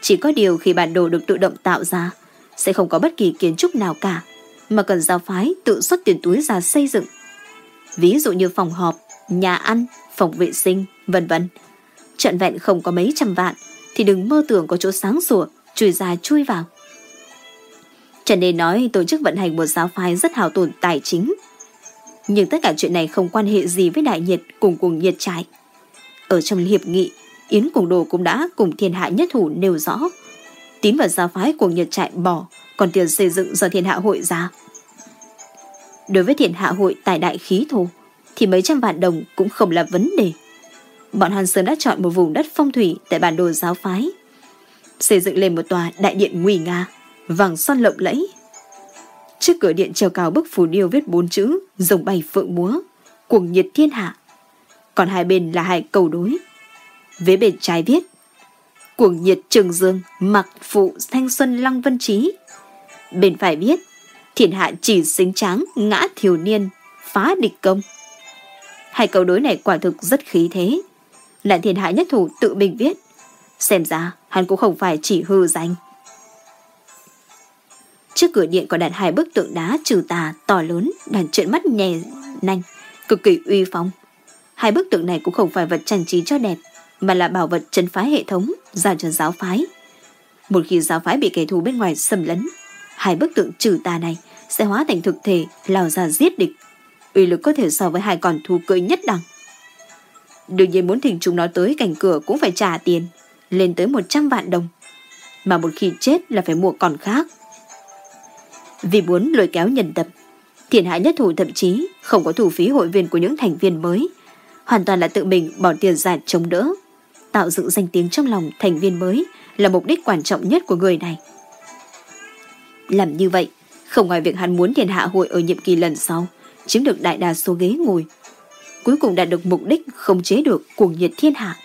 Chỉ có điều khi bản đồ được tự động tạo ra, sẽ không có bất kỳ kiến trúc nào cả, mà cần giáo phái tự xuất tiền túi ra xây dựng. Ví dụ như phòng họp, nhà ăn, phòng vệ sinh, vân vân. Trận vẹn không có mấy trăm vạn, thì đừng mơ tưởng có chỗ sáng sủa, chui ra chui vào. Cho nên nói tổ chức vận hành một giáo phái rất hào tổn tài chính. Nhưng tất cả chuyện này không quan hệ gì với đại nhiệt cùng cùng nhiệt trại. Ở trong hiệp nghị, Yến cùng đồ cũng đã cùng thiên hạ nhất thủ nêu rõ tín vào giáo phái của Nhật trại bỏ, còn tiền xây dựng do thiên hạ hội ra. Đối với thiên hạ hội tài đại khí thô, thì mấy trăm vạn đồng cũng không là vấn đề. Bọn Hàn Sơn đã chọn một vùng đất phong thủy tại bản đồ giáo phái. Xây dựng lên một tòa đại điện nguy nga, vàng son lộng lẫy. Trước cửa điện treo cao bức phù điêu viết bốn chữ, rồng bay phượng múa, cuồng nhiệt thiên hạ. Còn hai bên là hai cầu đối. Vế bên trái viết, cuồng nhiệt trường dương, mặc phụ thanh xuân lăng vân trí. Bên phải viết, thiên hạ chỉ xính tráng, ngã thiểu niên, phá địch công. Hai câu đối này quả thực rất khí thế. Lại thiên hạ nhất thủ tự mình viết. Xem ra, hắn cũng không phải chỉ hư danh. Trước cửa điện có đặt hai bức tượng đá trừ tà to lớn, đàn trợn mắt nhè nanh, cực kỳ uy phong. Hai bức tượng này cũng không phải vật trang trí cho đẹp, mà là bảo vật chân phái hệ thống giao cho giáo phái. Một khi giáo phái bị kẻ thù bên ngoài xâm lấn, hai bức tượng trừ tà này sẽ hóa thành thực thể lao ra giết địch. Uy lực có thể so với hai con thú cưỡi nhất đẳng. Đương nhiên muốn thỉnh chúng nó tới cảnh cửa cũng phải trả tiền, lên tới 100 vạn đồng. Mà một khi chết là phải mua còn khác. Vì muốn lôi kéo nhân tập, thiền hại nhất thủ thậm chí không có thủ phí hội viên của những thành viên mới, hoàn toàn là tự mình bỏ tiền ra chống đỡ tạo dựng danh tiếng trong lòng thành viên mới là mục đích quan trọng nhất của người này. Làm như vậy, không ngoài việc hắn muốn thiên hạ hội ở nhiệm kỳ lần sau, chiếm được đại đa số ghế ngồi. Cuối cùng đạt được mục đích không chế được cuồng nhiệt thiên hạ.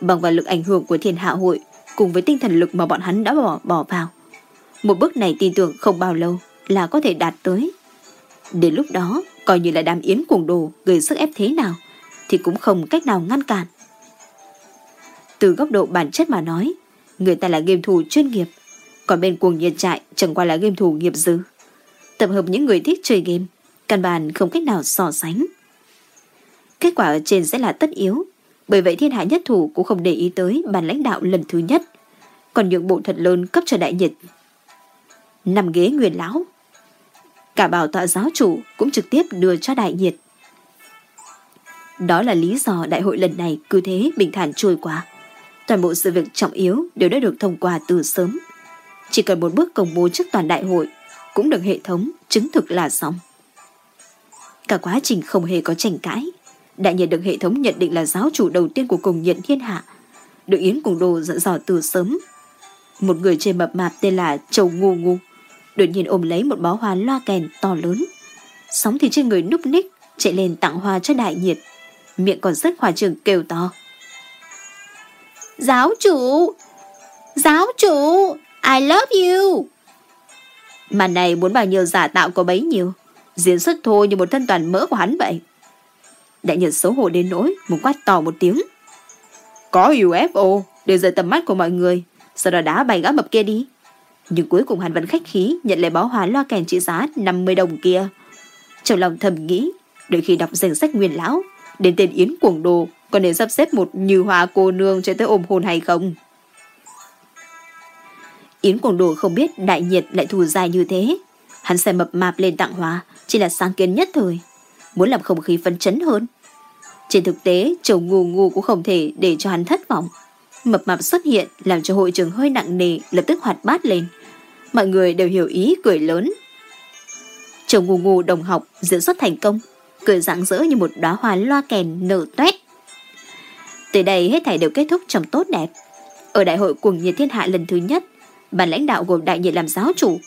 Bằng vào lực ảnh hưởng của thiên hạ hội, cùng với tinh thần lực mà bọn hắn đã bỏ, bỏ vào. Một bước này tin tưởng không bao lâu là có thể đạt tới. Đến lúc đó, coi như là đám yến cuồng đồ gây sức ép thế nào, thì cũng không cách nào ngăn cản. Từ góc độ bản chất mà nói, người ta là game thủ chuyên nghiệp, còn bên cuồng nhiệt trại chẳng qua là game thủ nghiệp dư. Tập hợp những người thích chơi game, căn bản không cách nào so sánh. Kết quả ở trên sẽ là tất yếu, bởi vậy thiên hạ nhất thủ cũng không để ý tới bàn lãnh đạo lần thứ nhất, còn nhượng bộ thật lớn cấp cho đại nhiệt. nằm ghế nguyên lão. Cả bảo tọa giáo chủ cũng trực tiếp đưa cho đại nhiệt. Đó là lý do đại hội lần này cứ thế bình thản trôi qua. Toàn bộ sự việc trọng yếu đều đã được thông qua từ sớm. Chỉ cần một bước công bố trước toàn đại hội cũng được hệ thống chứng thực là xong. Cả quá trình không hề có tranh cãi. Đại nhiệt được hệ thống nhận định là giáo chủ đầu tiên của cùng nhận thiên hạ. Được Yến cùng đồ dẫn dò từ sớm. Một người trên mập mạp tên là Châu Ngu Ngu. Đột nhiên ôm lấy một bó hoa loa kèn to lớn. Sóng thì trên người núp ních, chạy lên tặng hoa cho đại nhiệt. Miệng còn rất hòa trường kêu to. Giáo chủ! Giáo chủ! I love you! Màn này muốn bao nhiêu giả tạo có bấy nhiêu. Diễn xuất thôi như một thân toàn mỡ của hắn vậy. Đại nhân xấu hổ đến nỗi muốn quát to một tiếng. Có UFO để rời tầm mắt của mọi người, sau đó đá bay gã mập kia đi. Nhưng cuối cùng hắn vẫn khách khí nhận lấy bó hoa loa kèn trị giá 50 đồng kia. Trong lòng thầm nghĩ, đợi khi đọc danh sách nguyên lão, đến tên Yến Cuồng Đồ còn đến sắp xếp một như hoa cô nương cho tới ôm hôn hay không? Yến Cuồng Đồ không biết đại nhiệt lại thù dài như thế. Hắn xem mập mạp lên tặng hoa chỉ là sáng kiến nhất thời. Muốn làm không khí phấn chấn hơn. Trên thực tế, chồng ngu ngu cũng không thể để cho hắn thất vọng. Mập mạp xuất hiện làm cho hội trường hơi nặng nề lập tức hoạt bát lên. Mọi người đều hiểu ý cười lớn. Chồng ngu ngu đồng học diễn xuất thành công, cười rạng rỡ như một đóa hoa loa kèn nở toét từ đây hết thảy đều kết thúc trong tốt đẹp. Ở đại hội cuồng nhiệt thiên hạ lần thứ nhất, ban lãnh đạo gồm đại nhiệt làm giáo chủ.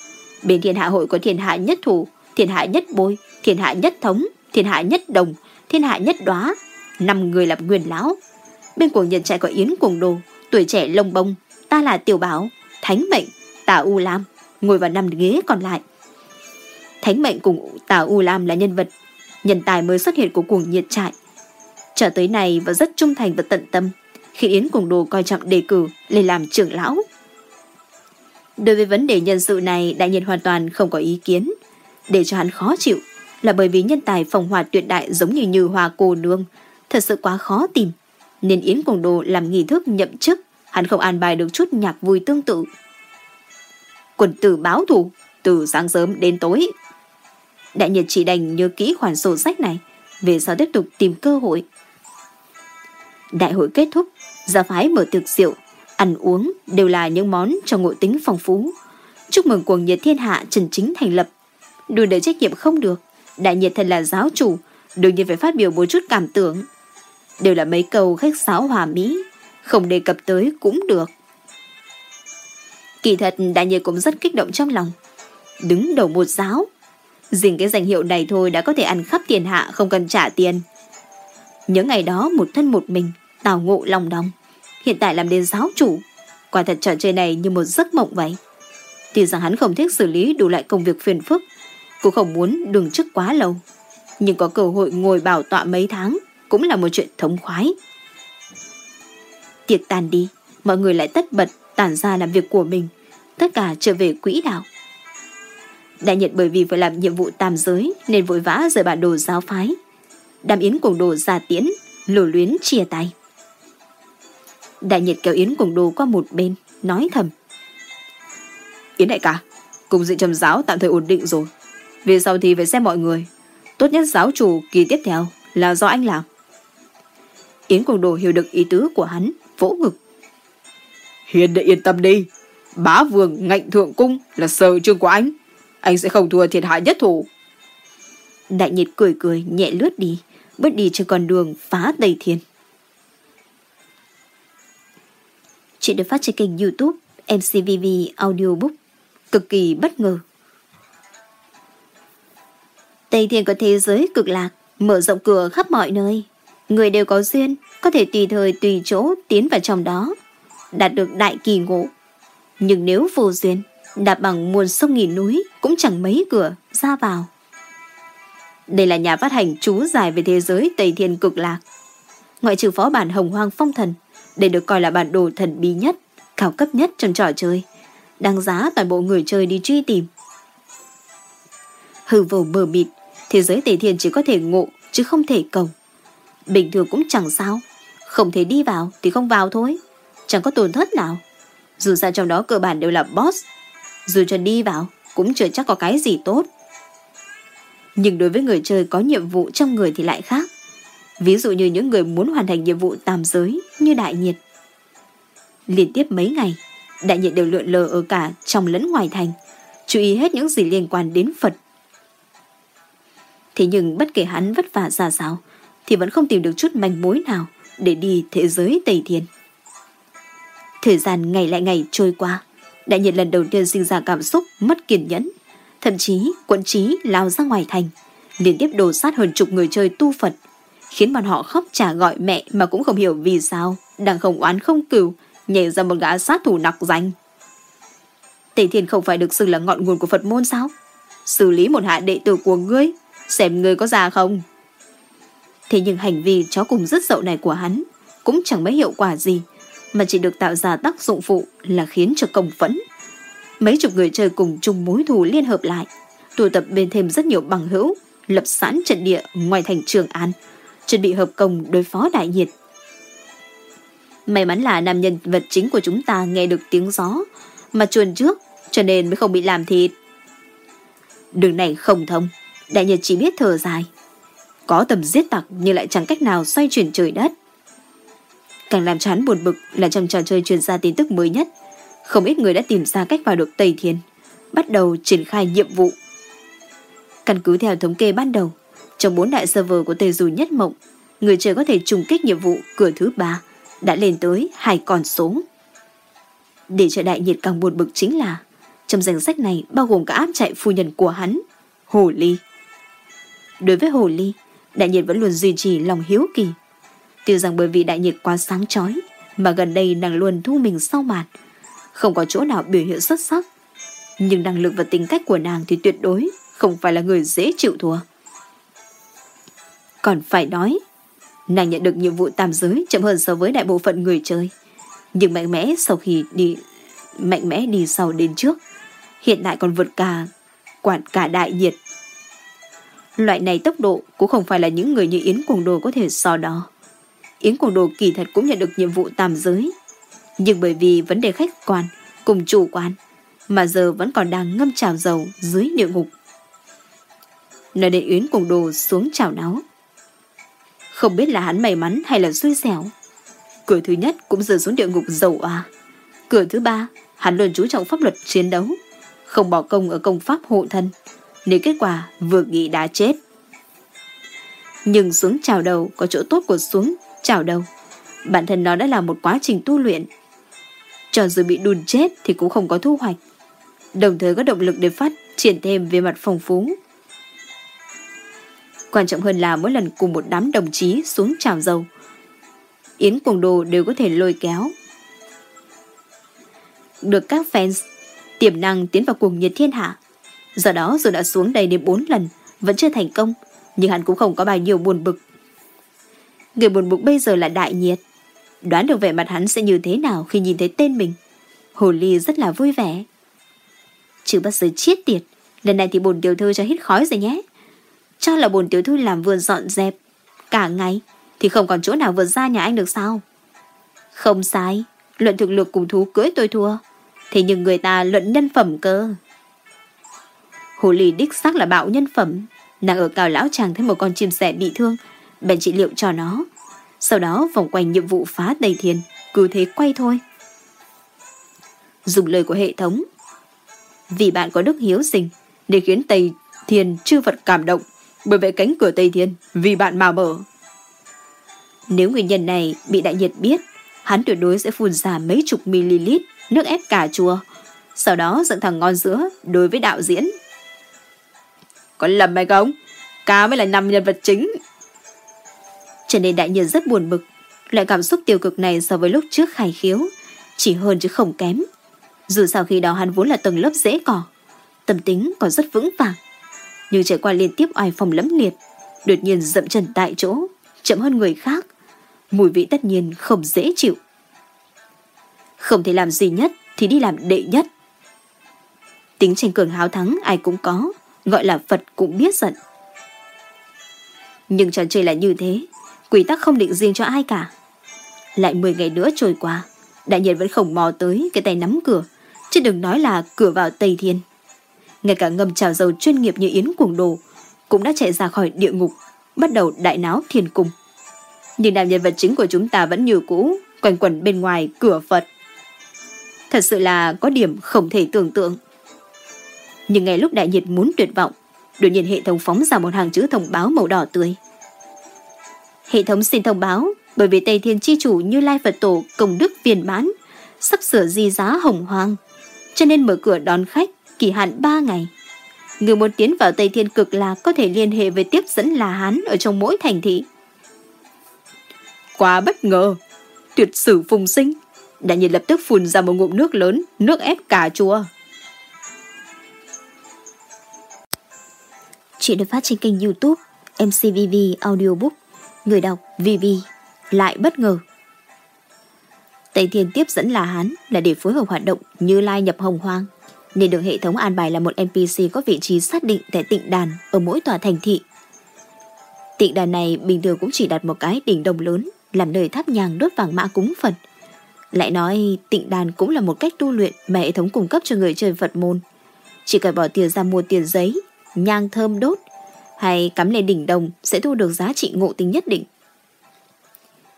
Bên thiên hạ hội có thiên hạ nhất thủ, thiên hạ nhất bôi, thiên hạ nhất thống, thiên hạ nhất đồng, thiên hạ nhất đóa, năm người làm nguyên lão. Bên cuồng nhiệt trại có yến cuồng đồ, tuổi trẻ lông bông, ta là tiểu bảo, thánh mệnh, tà u lam, ngồi vào năm ghế còn lại. Thánh mệnh cùng tà u lam là nhân vật, nhân tài mới xuất hiện của cuồng nhiệt trại. Cho tới này và rất trung thành và tận tâm, khi Yến cùng đồ coi trọng đề cử lên làm trưởng lão. Đối với vấn đề nhân sự này, đại nhiên hoàn toàn không có ý kiến. Để cho hắn khó chịu là bởi vì nhân tài phòng hòa tuyệt đại giống như như hòa cô nương, thật sự quá khó tìm. Nên Yến cùng đồ làm nghi thức nhậm chức, hắn không an bài được chút nhạc vui tương tự. Quần tử báo thù, từ sáng sớm đến tối. Đại nhật chỉ đành nhớ kỹ khoản sổ sách này, về sau tiếp tục tìm cơ hội. Đại hội kết thúc, gia phái mở tiệc rượu, ăn uống đều là những món cho ngộ tính phong phú. Chúc mừng cuồng nhiệt thiên hạ trần chính thành lập. Đùi đẩy trách nhiệm không được, đại nhiệt thật là giáo chủ, đương nhiên phải phát biểu một chút cảm tưởng. Đều là mấy câu khách sáo hòa mỹ, không đề cập tới cũng được. Kỳ thật đại nhiệt cũng rất kích động trong lòng. Đứng đầu một giáo, Riêng cái danh hiệu này thôi đã có thể ăn khắp tiền hạ không cần trả tiền. Những ngày đó một thân một mình, tào ngộ lòng đong. Hiện tại làm đến giáo chủ. Quả thật trò chơi này như một giấc mộng vậy. Tuy rằng hắn không thích xử lý đủ lại công việc phiền phức, cũng không muốn đường chức quá lâu. Nhưng có cơ hội ngồi bảo tọa mấy tháng cũng là một chuyện thống khoái. Tiệc tàn đi, mọi người lại tất bật tản ra làm việc của mình. Tất cả trở về quỹ đạo. Đại Nhật bởi vì phải làm nhiệm vụ tam giới nên vội vã rời bản đồ giáo phái. Đàm Yến cùng đồ ra tiễn, lổ luyến chia tay. Đại nhiệt kéo Yến cùng đồ qua một bên, nói thầm. Yến đại ca, cùng dị trầm giáo tạm thời ổn định rồi. Về sau thì phải xem mọi người. Tốt nhất giáo chủ kỳ tiếp theo là do anh làm. Yến cùng đồ hiểu được ý tứ của hắn, vỗ ngực. Hiền đệ yên tâm đi. Bá vương ngạnh thượng cung là sở trường của anh anh sẽ không thua thiệt hại nhất thủ. Đại nhiệt cười cười nhẹ lướt đi, bước đi trên con đường phá tây thiên. Chuyện được phát trên kênh youtube MCVV Audiobook. Cực kỳ bất ngờ. Tây Thiên có thế giới cực lạc, mở rộng cửa khắp mọi nơi. Người đều có duyên, có thể tùy thời tùy chỗ tiến vào trong đó, đạt được đại kỳ ngộ. Nhưng nếu vô duyên, đạp bằng muôn sông nghìn núi cũng chẳng mấy cửa ra vào. Đây là nhà phát hành chú dài về thế giới Tây Thiên cực lạc. Ngoại trừ phó bản Hồng Hoang Phong Thần, đây được coi là bản đồ thần bí nhất, cao cấp nhất trong trò chơi, đáng giá toàn bộ người chơi đi truy tìm. Hư vô mờ mịt, thế giới tề Thiên chỉ có thể ngộ chứ không thể cầu. Bình thường cũng chẳng sao, không thể đi vào thì không vào thôi, chẳng có tổn thất nào. Dù sao trong đó cơ bản đều là boss dù cho đi vào cũng chưa chắc có cái gì tốt. Nhưng đối với người chơi có nhiệm vụ trong người thì lại khác. Ví dụ như những người muốn hoàn thành nhiệm vụ tam giới như đại nhiệt. Liên tiếp mấy ngày, đại nhiệt đều lượn lờ ở cả trong lẫn ngoài thành, chú ý hết những gì liên quan đến Phật. Thế nhưng bất kể hắn vất vả ra sao, thì vẫn không tìm được chút manh mối nào để đi thế giới Tây Thiên. Thời gian ngày lại ngày trôi qua, đại nhiệt lần đầu tiên sinh ra cảm xúc mất kiên nhẫn, thậm chí quận trí lao ra ngoài thành, liên tiếp đổ sát hơn chục người chơi tu Phật, khiến bọn họ khóc trả gọi mẹ mà cũng không hiểu vì sao, đang không oán không cừu, nhảy ra một gã sát thủ nặc danh. Tề Thiên không phải được xưng là ngọn nguồn của Phật môn sao? Xử lý một hạ đệ tử của ngươi, xem ngươi có già không? Thế nhưng hành vi chó cùng rất dậu này của hắn cũng chẳng mấy hiệu quả gì, mà chỉ được tạo ra tác dụng phụ là khiến cho công phẫn. Mấy chục người chơi cùng chung mối thù liên hợp lại, tụ tập bên thêm rất nhiều bằng hữu, lập sẵn trận địa ngoài thành Trường An, chuẩn bị hợp công đối phó đại nhiệt. May mắn là nam nhân vật chính của chúng ta nghe được tiếng gió, mà chuồn trước, cho nên mới không bị làm thịt. Đường này không thông, đại nhiệt chỉ biết thở dài. Có tầm giết tặc nhưng lại chẳng cách nào xoay chuyển trời đất. Càng làm chán buồn bực là trong trò chơi truyền ra tin tức mới nhất. Không ít người đã tìm ra cách vào được Tây Thiên, bắt đầu triển khai nhiệm vụ. Căn cứ theo thống kê ban đầu, trong bốn đại server của tề Du Nhất Mộng, người chơi có thể trùng kích nhiệm vụ cửa thứ ba đã lên tới hai con số. Để cho đại nhiệt càng buồn bực chính là trong danh sách này bao gồm cả áp chạy phu nhân của hắn, Hồ Ly. Đối với Hồ Ly, đại nhiệt vẫn luôn duy trì lòng hiếu kỳ. Tuy rằng bởi vì đại nhiệt quá sáng chói mà gần đây nàng luôn thu mình sau màn, không có chỗ nào biểu hiện xuất sắc. Nhưng năng lực và tính cách của nàng thì tuyệt đối không phải là người dễ chịu thua. Còn phải nói, nàng nhận được nhiệm vụ tam giới chậm hơn so với đại bộ phận người chơi. Nhưng mạnh mẽ sau khi đi mạnh mẽ đi sau đến trước, hiện tại còn vượt cả quản cả đại nhiệt. Loại này tốc độ cũng không phải là những người như Yến Cuồng Đồ có thể so đo. Yến Cuồng Đồ kỳ thật cũng nhận được nhiệm vụ tam giới. Nhưng bởi vì vấn đề khách quan cùng chủ quan mà giờ vẫn còn đang ngâm trào dầu dưới địa ngục. Nơi để Yến Cuồng Đồ xuống trào náo. Không biết là hắn may mắn hay là xui xẻo. Cửa thứ nhất cũng rơi xuống địa ngục dầu à. Cửa thứ ba, hắn luôn chú trọng pháp luật chiến đấu, không bỏ công ở công pháp hộ thân, nếu kết quả vừa nghĩ đã chết. Nhưng xuống chào đầu có chỗ tốt của xuống chào đầu. Bản thân nó đã là một quá trình tu luyện. Cho dù bị đùn chết thì cũng không có thu hoạch. Đồng thời có động lực để phát triển thêm về mặt phong phú. Quan trọng hơn là mỗi lần cùng một đám đồng chí xuống trào dầu, Yến Cuồng Đồ đều có thể lôi kéo. Được các fans tiềm năng tiến vào cuồng nhiệt thiên hạ. Do đó dù đã xuống đây đến 4 lần, vẫn chưa thành công, nhưng hắn cũng không có bao nhiêu buồn bực. Người buồn bực bây giờ là đại nhiệt. Đoán được vẻ mặt hắn sẽ như thế nào khi nhìn thấy tên mình. Hồ Ly rất là vui vẻ. Chứ bắt giờ chiết tiệt, lần này thì bồn tiểu thư cho hít khói rồi nhé. Cho là bồn tiểu thư làm vườn dọn dẹp cả ngày thì không còn chỗ nào vượt ra nhà anh được sao? Không sai, luận thực lực cùng thú cưới tôi thua. Thế nhưng người ta luận nhân phẩm cơ. Hồ ly đích xác là bạo nhân phẩm. Nàng ở cao lão chàng thấy một con chim sẻ bị thương, bèn trị liệu cho nó. Sau đó vòng quanh nhiệm vụ phá đầy thiền, cứ thế quay thôi. Dùng lời của hệ thống. Vì bạn có đức hiếu sinh, để khiến Tây thiền chư Phật cảm động, bởi vậy cánh cửa Tây Thiên vì bạn mà mở. Nếu nguyên nhân này bị đại nhiệt biết, hắn tuyệt đối sẽ phun ra mấy chục ml nước ép cà chua, sau đó dựng thằng ngon giữa đối với đạo diễn. Có lầm hay không? Cá mới là năm nhân vật chính. Cho nên đại nhiệt rất buồn bực, loại cảm xúc tiêu cực này so với lúc trước khai khiếu, chỉ hơn chứ không kém. Dù sao khi đó hắn vốn là tầng lớp dễ cỏ, tâm tính còn rất vững vàng. Nhưng trải qua liên tiếp oai phòng lẫm liệt, đột nhiên dậm chân tại chỗ, chậm hơn người khác, mùi vị tất nhiên không dễ chịu. Không thể làm gì nhất thì đi làm đệ nhất. Tính tranh cường háo thắng ai cũng có, gọi là Phật cũng biết giận. Nhưng trò chơi là như thế, quy tắc không định riêng cho ai cả. Lại 10 ngày nữa trôi qua, đại nhân vẫn không mò tới cái tay nắm cửa, chứ đừng nói là cửa vào Tây Thiên ngay cả ngầm trào dầu chuyên nghiệp như Yến Cuồng Đồ cũng đã chạy ra khỏi địa ngục, bắt đầu đại náo thiên cung. Nhưng nam nhân vật chính của chúng ta vẫn như cũ, quanh quẩn bên ngoài cửa Phật. Thật sự là có điểm không thể tưởng tượng. Nhưng ngay lúc đại nhiệt muốn tuyệt vọng, đột nhiên hệ thống phóng ra một hàng chữ thông báo màu đỏ tươi. Hệ thống xin thông báo, bởi vì Tây Thiên Chi Chủ Như Lai Phật Tổ công đức viên mãn, sắp sửa di giá hồng hoang, cho nên mở cửa đón khách kỳ hạn 3 ngày. Người muốn tiến vào Tây Thiên Cực Lạc có thể liên hệ với tiếp dẫn là Hán ở trong mỗi thành thị. Quá bất ngờ, tuyệt sử phùng sinh, đại nhiên lập tức phun ra một ngụm nước lớn, nước ép cà chua. Chuyện được phát trên kênh youtube MCVV Audiobook Người đọc VV Lại bất ngờ Tây Thiên tiếp dẫn là Hán là để phối hợp hoạt động như Lai nhập hồng hoang nên được hệ thống an bài là một NPC có vị trí xác định tại tịnh đàn ở mỗi tòa thành thị. Tịnh đàn này bình thường cũng chỉ đặt một cái đỉnh đồng lớn làm nơi thắp nhang đốt vàng mã cúng Phật. Lại nói tịnh đàn cũng là một cách tu luyện mà hệ thống cung cấp cho người chơi Phật môn. Chỉ cần bỏ tiền ra mua tiền giấy, nhang thơm đốt hay cắm lên đỉnh đồng sẽ thu được giá trị ngộ tính nhất định.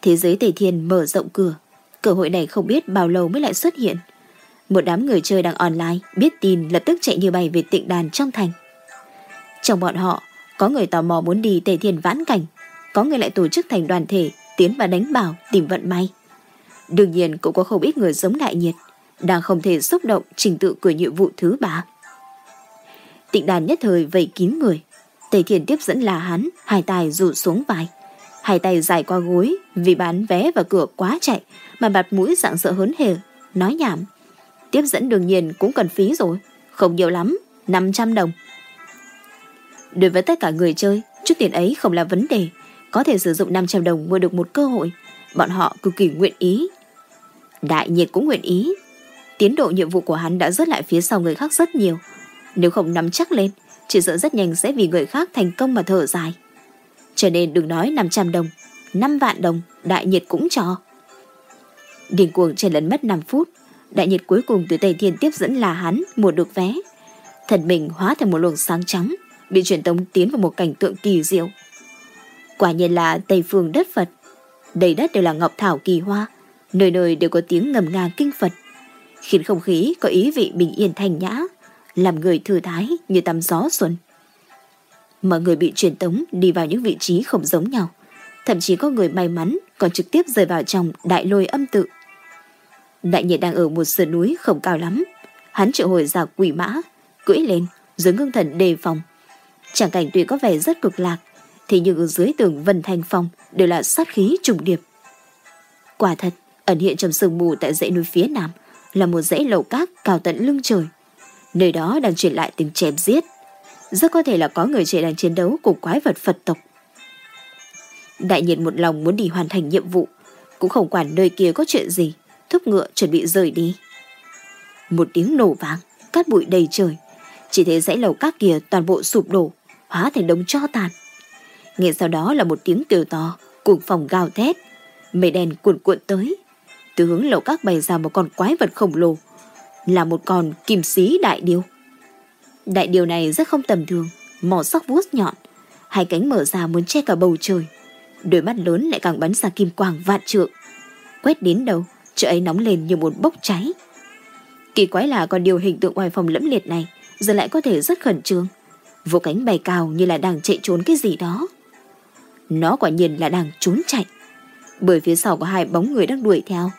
Thế giới Tề Thiên mở rộng cửa, cơ hội này không biết bao lâu mới lại xuất hiện. Một đám người chơi đang online biết tin lập tức chạy như bay về tịnh đàn trong thành. Trong bọn họ, có người tò mò muốn đi Tề Thiên vãn cảnh, có người lại tổ chức thành đoàn thể tiến và đánh bảo tìm vận may. Đương nhiên cũng có không ít người giống đại nhiệt, đang không thể xúc động trình tự của nhiệm vụ thứ ba. Tịnh đàn nhất thời vây kín người, Tề Thiên tiếp dẫn là hắn, hai tay rụt xuống vai. Hai tay dài qua gối vì bán vé vào cửa quá chạy mà bạt mũi dạng sợ hớn hề, nói nhảm. Tiếp dẫn đương nhiên cũng cần phí rồi, không nhiều lắm, 500 đồng. Đối với tất cả người chơi, chút tiền ấy không là vấn đề, có thể sử dụng 500 đồng mua được một cơ hội, bọn họ cực kỳ nguyện ý. Đại nhiệt cũng nguyện ý. Tiến độ nhiệm vụ của hắn đã rớt lại phía sau người khác rất nhiều. Nếu không nắm chắc lên, chỉ sợ rất nhanh sẽ vì người khác thành công mà thở dài. Cho nên đừng nói 500 đồng, 5 vạn đồng, đại nhiệt cũng cho. Điền cuồng trên lần mất 5 phút, đại nhiệt cuối cùng từ Tây Thiên tiếp dẫn là hắn mua được vé. Thần mình hóa thành một luồng sáng trắng, bị truyền tống tiến vào một cảnh tượng kỳ diệu. Quả nhiên là Tây Phương đất Phật, đầy đất đều là ngọc thảo kỳ hoa, nơi nơi đều có tiếng ngầm nga kinh Phật, khiến không khí có ý vị bình yên thanh nhã, làm người thư thái như tắm gió xuân. Mọi người bị truyền tống đi vào những vị trí không giống nhau, thậm chí có người may mắn còn trực tiếp rời vào trong đại lôi âm tự. Đại nhiệt đang ở một sườn núi không cao lắm, hắn triệu hồi ra quỷ mã, cưỡi lên dưới ngưng thần đề phòng. Chẳng cảnh tuy có vẻ rất cực lạc, thì nhưng ở dưới tường vân thanh phong đều là sát khí trùng điệp. Quả thật, ẩn hiện trong sương mù tại dãy núi phía nam là một dãy lầu cát cao tận lưng trời. Nơi đó đang truyền lại tiếng chém giết. Rất có thể là có người trẻ đang chiến đấu cùng quái vật Phật tộc. Đại nhiệt một lòng muốn đi hoàn thành nhiệm vụ, cũng không quản nơi kia có chuyện gì, thúc ngựa chuẩn bị rời đi. Một tiếng nổ vang, cát bụi đầy trời, chỉ thấy dãy lầu cát kia toàn bộ sụp đổ, hóa thành đống cho tàn. Nghe sau đó là một tiếng kêu to, cuồng phòng gào thét, mây đen cuộn cuộn tới. Từ hướng lầu cát bày ra một con quái vật khổng lồ, là một con kim sĩ đại điêu. Đại điêu này rất không tầm thường, mỏ sắc vuốt nhọn, hai cánh mở ra muốn che cả bầu trời. Đôi mắt lớn lại càng bắn ra kim quang vạn trượng. Quét đến đâu, chỗ ấy nóng lên như một bốc cháy. Kỳ quái là còn điều hình tượng ngoài phòng lẫm liệt này giờ lại có thể rất khẩn trương. Vô cánh bay cao như là đang chạy trốn cái gì đó. Nó quả nhiên là đang trốn chạy. Bởi phía sau có hai bóng người đang đuổi theo.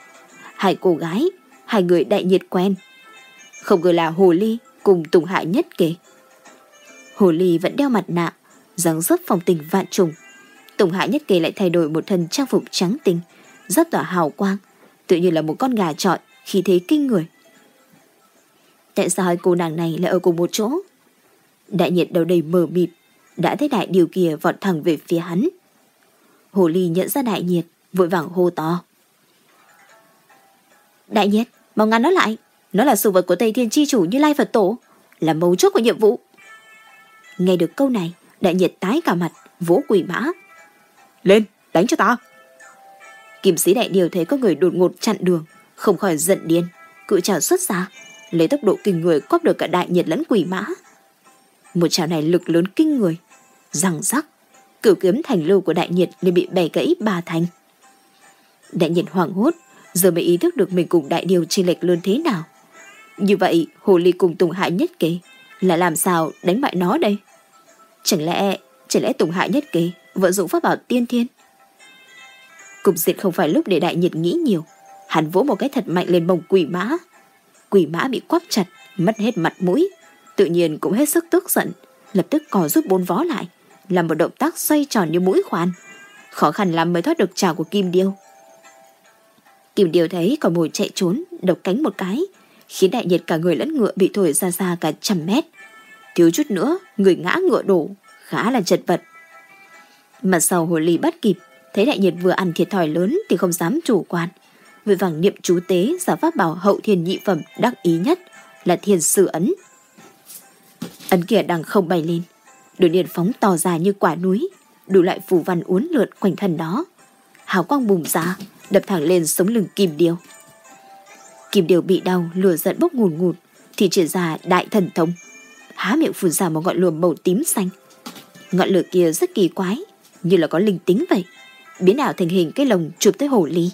Hai cô gái, hai người đại nhiệt quen. Không ngờ là Hồ Ly cùng Tùng Hạ nhất kể. Hồ Ly vẫn đeo mặt nạ, dáng dấp phòng tình vạn trùng. Tùng Hạ nhất kể lại thay đổi một thân trang phục trắng tinh, rất tỏa hào quang, tự như là một con gà trọi khi thế kinh người. Tại sao hai cô nàng này lại ở cùng một chỗ? Đại nhiệt đầu đầy mờ mịt, đã thấy đại điều kia vọt thẳng về phía hắn. Hồ ly nhận ra đại nhiệt, vội vàng hô to. Đại nhiệt, mau ngăn nó lại. Nó là sự vật của Tây Thiên Chi Chủ như Lai Phật Tổ, là mấu chốt của nhiệm vụ. Nghe được câu này, đại nhiệt tái cả mặt, vỗ quỷ mã. Lên, đánh cho ta. Kim sĩ đại điều thấy có người đột ngột chặn đường, không khỏi giận điên, cự trào xuất ra, lấy tốc độ kinh người quắp được cả đại nhiệt lẫn quỷ mã, Một chảo này lực lớn kinh người. Răng rắc, cửu kiếm thành lưu của đại nhiệt liền bị bẻ gãy ba thành. Đại nhiệt hoảng hốt, giờ mới ý thức được mình cùng đại điều chênh lệch lớn thế nào. Như vậy, hồ ly cùng Tùng Hải nhất kế là làm sao đánh bại nó đây? Chẳng lẽ, chẳng lẽ Tùng Hải nhất kế vận dụng pháp bảo tiên thiên? Cục diện không phải lúc để đại nhiệt nghĩ nhiều. Hắn vỗ một cái thật mạnh lên bồng quỷ mã. Quỷ mã bị quắp chặt, mất hết mặt mũi. Tự nhiên cũng hết sức tức giận, lập tức cò rút bốn vó lại, làm một động tác xoay tròn như mũi khoan. Khó khăn lắm mới thoát được trào của Kim Điêu. Kim Điêu thấy còn mồi chạy trốn, độc cánh một cái, khiến đại nhiệt cả người lẫn ngựa bị thổi ra xa cả trăm mét. Thiếu chút nữa, người ngã ngựa đổ, khá là chật vật. Mặt sau hồ ly bắt kịp, thấy đại nhiệt vừa ăn thiệt thòi lớn thì không dám chủ quan. vội vàng niệm chú tế giả pháp bảo hậu thiên nhị phẩm đắc ý nhất là thiền sư ấn. Ấn kia đang không bay lên, đột điện phóng to dài như quả núi, đủ loại phù văn uốn lượn quanh thân đó. Hào quang bùng ra, đập thẳng lên sống lưng kim điêu. Kim điêu bị đau, lửa giận bốc ngùn ngụt, thì triển ra đại thần thông. Há miệng phun ra một ngọn lửa màu tím xanh. Ngọn lửa kia rất kỳ quái, như là có linh tính vậy. Biến ảo thành hình cái lồng chụp tới hồ ly.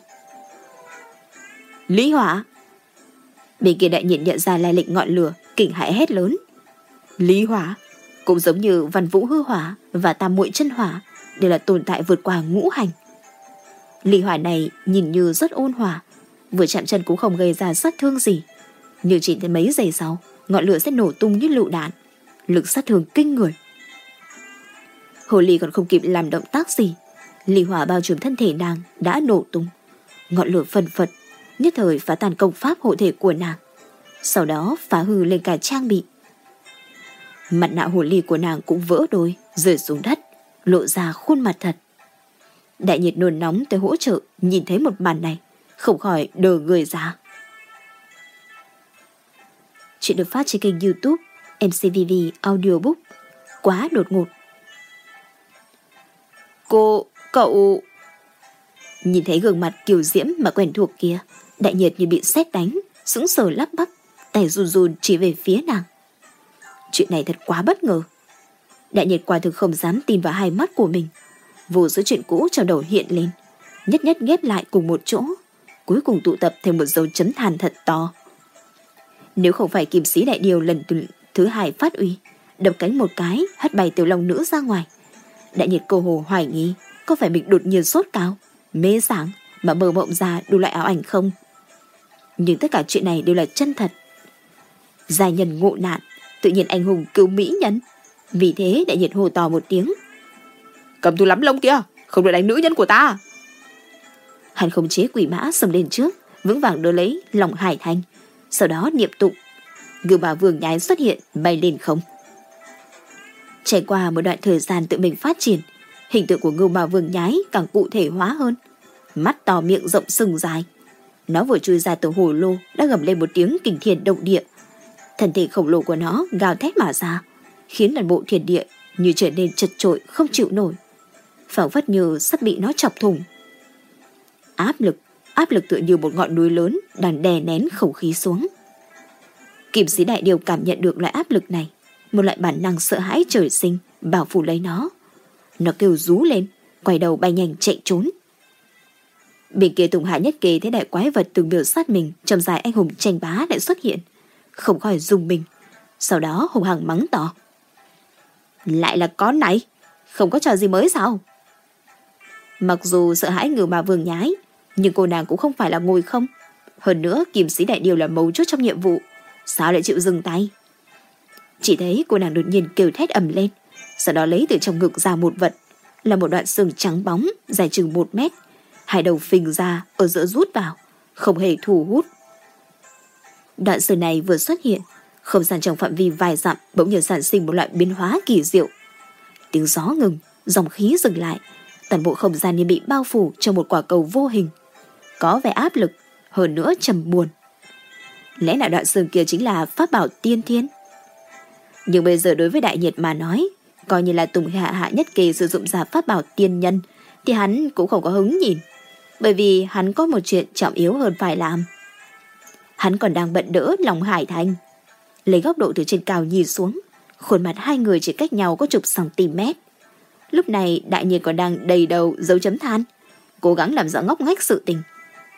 Lý hỏa! Bên kia đại nhìn nhận ra lai lịch ngọn lửa, kinh hãi hét lớn. Lý hỏa! Cũng giống như văn vũ hư hỏa và tam muội chân hỏa đều là tồn tại vượt qua ngũ hành. Lý hỏa này nhìn như rất ôn hòa, vừa chạm chân cũng không gây ra sát thương gì. Nhưng chỉ tới mấy giây sau, ngọn lửa sẽ nổ tung như lựu đạn, lực sát thương kinh người. Hồ ly còn không kịp làm động tác gì, ly hỏa bao trùm thân thể nàng đã nổ tung. Ngọn lửa phần phật, nhất thời phá tàn công pháp hộ thể của nàng. Sau đó phá hư lên cả trang bị. Mặt nạ hồ ly của nàng cũng vỡ đôi, rơi xuống đất, lộ ra khuôn mặt thật. Đại nhiệt nôn nóng tới hỗ trợ nhìn thấy một màn này, không khỏi đờ người ra. Chuyện được phát trên kênh youtube MCVV Audiobook. Quá đột ngột. Cô, cậu... Nhìn thấy gương mặt kiều diễm mà quen thuộc kia, đại nhiệt như bị sét đánh, sững sờ lắp bắp, tay run run chỉ về phía nàng. Chuyện này thật quá bất ngờ. Đại nhiệt quả thực không dám tin vào hai mắt của mình. Vô số chuyện cũ trong đầu hiện lên, nhất nhất ghép lại cùng một chỗ, cuối cùng tụ tập thành một dấu chấm than thật to. Nếu không phải kim sĩ đại điều lần thứ hai phát uy, đập cánh một cái, hất bay tiểu long nữ ra ngoài. Đại nhiệt cô hồ hoài nghi, có phải mình đột nhiên sốt cao, mê sảng mà mơ mộng ra đủ loại áo ảnh không? Nhưng tất cả chuyện này đều là chân thật. Gia nhân ngộ nạn, tự nhiên anh hùng cứu mỹ nhân. Vì thế đại nhiệt hồ to một tiếng. Cầm thu lắm lông kia, không được đánh nữ nhân của ta. Hắn không chế quỷ mã xông lên trước, vững vàng đỡ lấy lòng hải thanh. Sau đó niệm tụng, ngư bà vương nhái xuất hiện bay lên không. Trải qua một đoạn thời gian tự mình phát triển, hình tượng của ngưu bà vương nhái càng cụ thể hóa hơn. Mắt to miệng rộng sừng dài. Nó vừa chui ra từ hồ lô đã gầm lên một tiếng kinh thiền động địa. Thân thể khổng lồ của nó gào thét mà ra, khiến toàn bộ thiền địa như trở nên chật trội không chịu nổi. phảng phất như sắp bị nó chọc thủng. Áp lực, áp lực tựa như một ngọn núi lớn đang đè nén không khí xuống. Kim sĩ đại điều cảm nhận được loại áp lực này, một loại bản năng sợ hãi trời sinh bảo phủ lấy nó. Nó kêu rú lên, quay đầu bay nhanh chạy trốn. Bên kia Tùng Hạ nhất kề thấy đại quái vật từng biểu sát mình trong dài anh hùng tranh bá lại xuất hiện. Không khỏi dùng mình. Sau đó hùng hằng mắng tỏ. Lại là con này, không có trò gì mới sao? Mặc dù sợ hãi ngừ mà vương nhái, nhưng cô nàng cũng không phải là ngồi không. Hơn nữa, kim sĩ đại điều là mấu chốt trong nhiệm vụ. Sao lại chịu dừng tay? Chỉ thấy cô nàng đột nhiên kêu thét ầm lên, sau đó lấy từ trong ngực ra một vật, là một đoạn xương trắng bóng, dài chừng một mét. Hai đầu phình ra, ở giữa rút vào, không hề thu hút. Đoạn xương này vừa xuất hiện, không gian trong phạm vi vài dặm bỗng nhiên sản sinh một loại biến hóa kỳ diệu. Tiếng gió ngừng, dòng khí dừng lại, toàn bộ không gian như bị bao phủ trong một quả cầu vô hình. Có vẻ áp lực, hơn nữa trầm buồn. Lẽ nào đoạn xương kia chính là pháp bảo tiên thiên? Nhưng bây giờ đối với đại nhiệt mà nói, coi như là Tùng Hạ Hạ nhất kỳ sử dụng giả pháp bảo tiên nhân, thì hắn cũng không có hứng nhìn. Bởi vì hắn có một chuyện trọng yếu hơn phải làm. Hắn còn đang bận đỡ lòng hải thành. Lấy góc độ từ trên cao nhìn xuống, Khuôn mặt hai người chỉ cách nhau có chục cm. Lúc này đại nhiên còn đang đầy đầu dấu chấm than, cố gắng làm rõ ngóc ngách sự tình,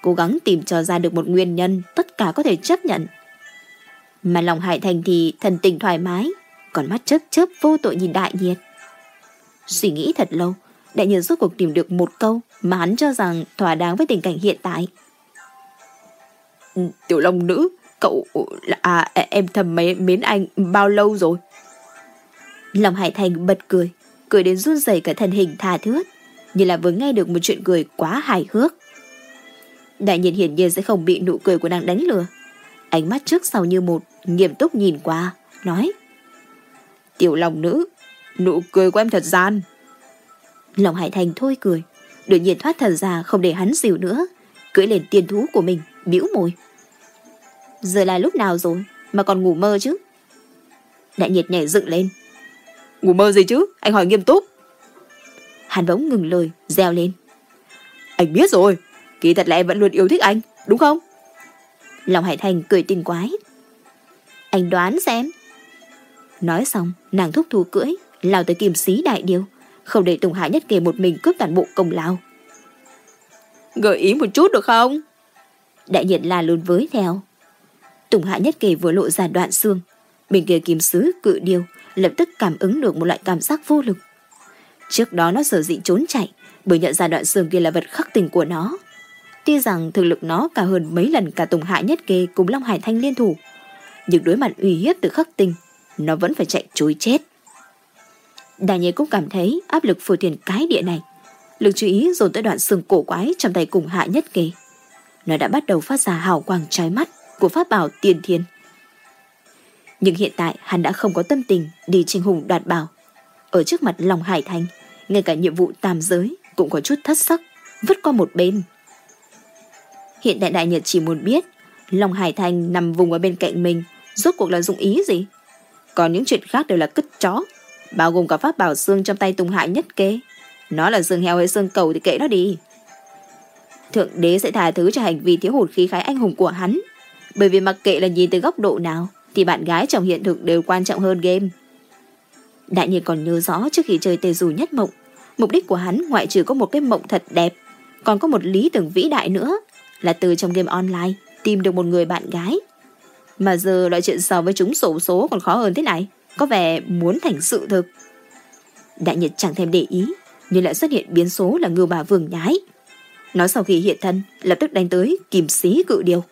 cố gắng tìm cho ra được một nguyên nhân tất cả có thể chấp nhận. Mà lòng Hải Thành thì thần tình thoải mái, còn mắt chớp chớp vô tội nhìn đại nhiệt. Suy nghĩ thật lâu, đại nhiệt rốt cuộc tìm được một câu mà hắn cho rằng thỏa đáng với tình cảnh hiện tại. Tiểu Long nữ, cậu là à, em thầm mến anh bao lâu rồi? Lòng Hải Thành bật cười, cười đến run rẩy cả thân hình tha thướt, như là vừa nghe được một chuyện cười quá hài hước. Đại nhiên hiển nhiên sẽ không bị nụ cười của nàng đánh lừa. Ánh mắt trước sau như một, nghiêm túc nhìn qua, nói. Tiểu lòng nữ, nụ cười của em thật gian. Lòng Hải Thành thôi cười, đột nhiên thoát thần ra không để hắn dìu nữa, cưỡi lên tiền thú của mình, bĩu môi. Giờ là lúc nào rồi, mà còn ngủ mơ chứ? Đại nhiệt nhảy dựng lên. Ngủ mơ gì chứ, anh hỏi nghiêm túc. Hắn bỗng ngừng lời, reo lên. Anh biết rồi, kỳ thật là em vẫn luôn yêu thích anh, đúng không? Lòng Hải Thành cười tinh quái. Anh đoán xem. Nói xong, nàng thúc thù cưỡi, lao tới kim xí đại điêu, không để Tùng Hạ Nhất Kề một mình cướp toàn bộ công lao. Gợi ý một chút được không? Đại nhiệt là luôn với theo. Tùng Hạ Nhất Kề vừa lộ ra đoạn xương, bên kia kim sứ cự điêu lập tức cảm ứng được một loại cảm giác vô lực. Trước đó nó sở dĩ trốn chạy bởi nhận ra đoạn xương kia là vật khắc tình của nó. Tuy rằng thực lực nó cao hơn mấy lần cả Tùng Hạ Nhất Kề cùng Long Hải Thanh liên thủ, nhưng đối mặt uy hiếp từ khắc tình, nó vẫn phải chạy chối chết. Đà Nhiên cũng cảm thấy áp lực phù thiền cái địa này. Lực chú ý dồn tới đoạn xương cổ quái trong tay cùng Hạ Nhất Kề. Nó đã bắt đầu phát ra hào quang trói mắt của pháp bảo tiền thiên. Nhưng hiện tại hắn đã không có tâm tình đi tranh hùng đoạt bảo. Ở trước mặt lòng hải thành, ngay cả nhiệm vụ tam giới cũng có chút thất sắc, vứt qua một bên. Hiện tại đại nhật chỉ muốn biết Long Hải Thành nằm vùng ở bên cạnh mình Rốt cuộc là dụng ý gì còn những chuyện khác đều là cứt chó, Bao gồm cả pháp bảo xương trong tay Tùng Hải nhất kế. Nó là xương heo hay xương cầu thì kệ nó đi. Thượng đế sẽ tha thứ cho hành vi thiếu hụt khí khái anh hùng của hắn. Bởi vì mặc kệ là nhìn từ góc độ nào, Thì bạn gái trong hiện thực đều quan trọng hơn game. Đại nhiên còn nhớ rõ trước khi chơi tề dù nhất mộng, Mục đích của hắn ngoại trừ có một cái mộng thật đẹp, Còn có một lý tưởng vĩ đại nữa Là từ trong game online Tìm được một người bạn gái. Mà giờ loại chuyện so với chúng sổ số còn khó hơn thế này. Có vẻ muốn thành sự thực. Đại nhật chẳng thèm để ý, Nhưng lại xuất hiện biến số là ngưu bà vương nhái. Nó sau khi hiện thân, Lập tức đánh tới kìm xí cự điều.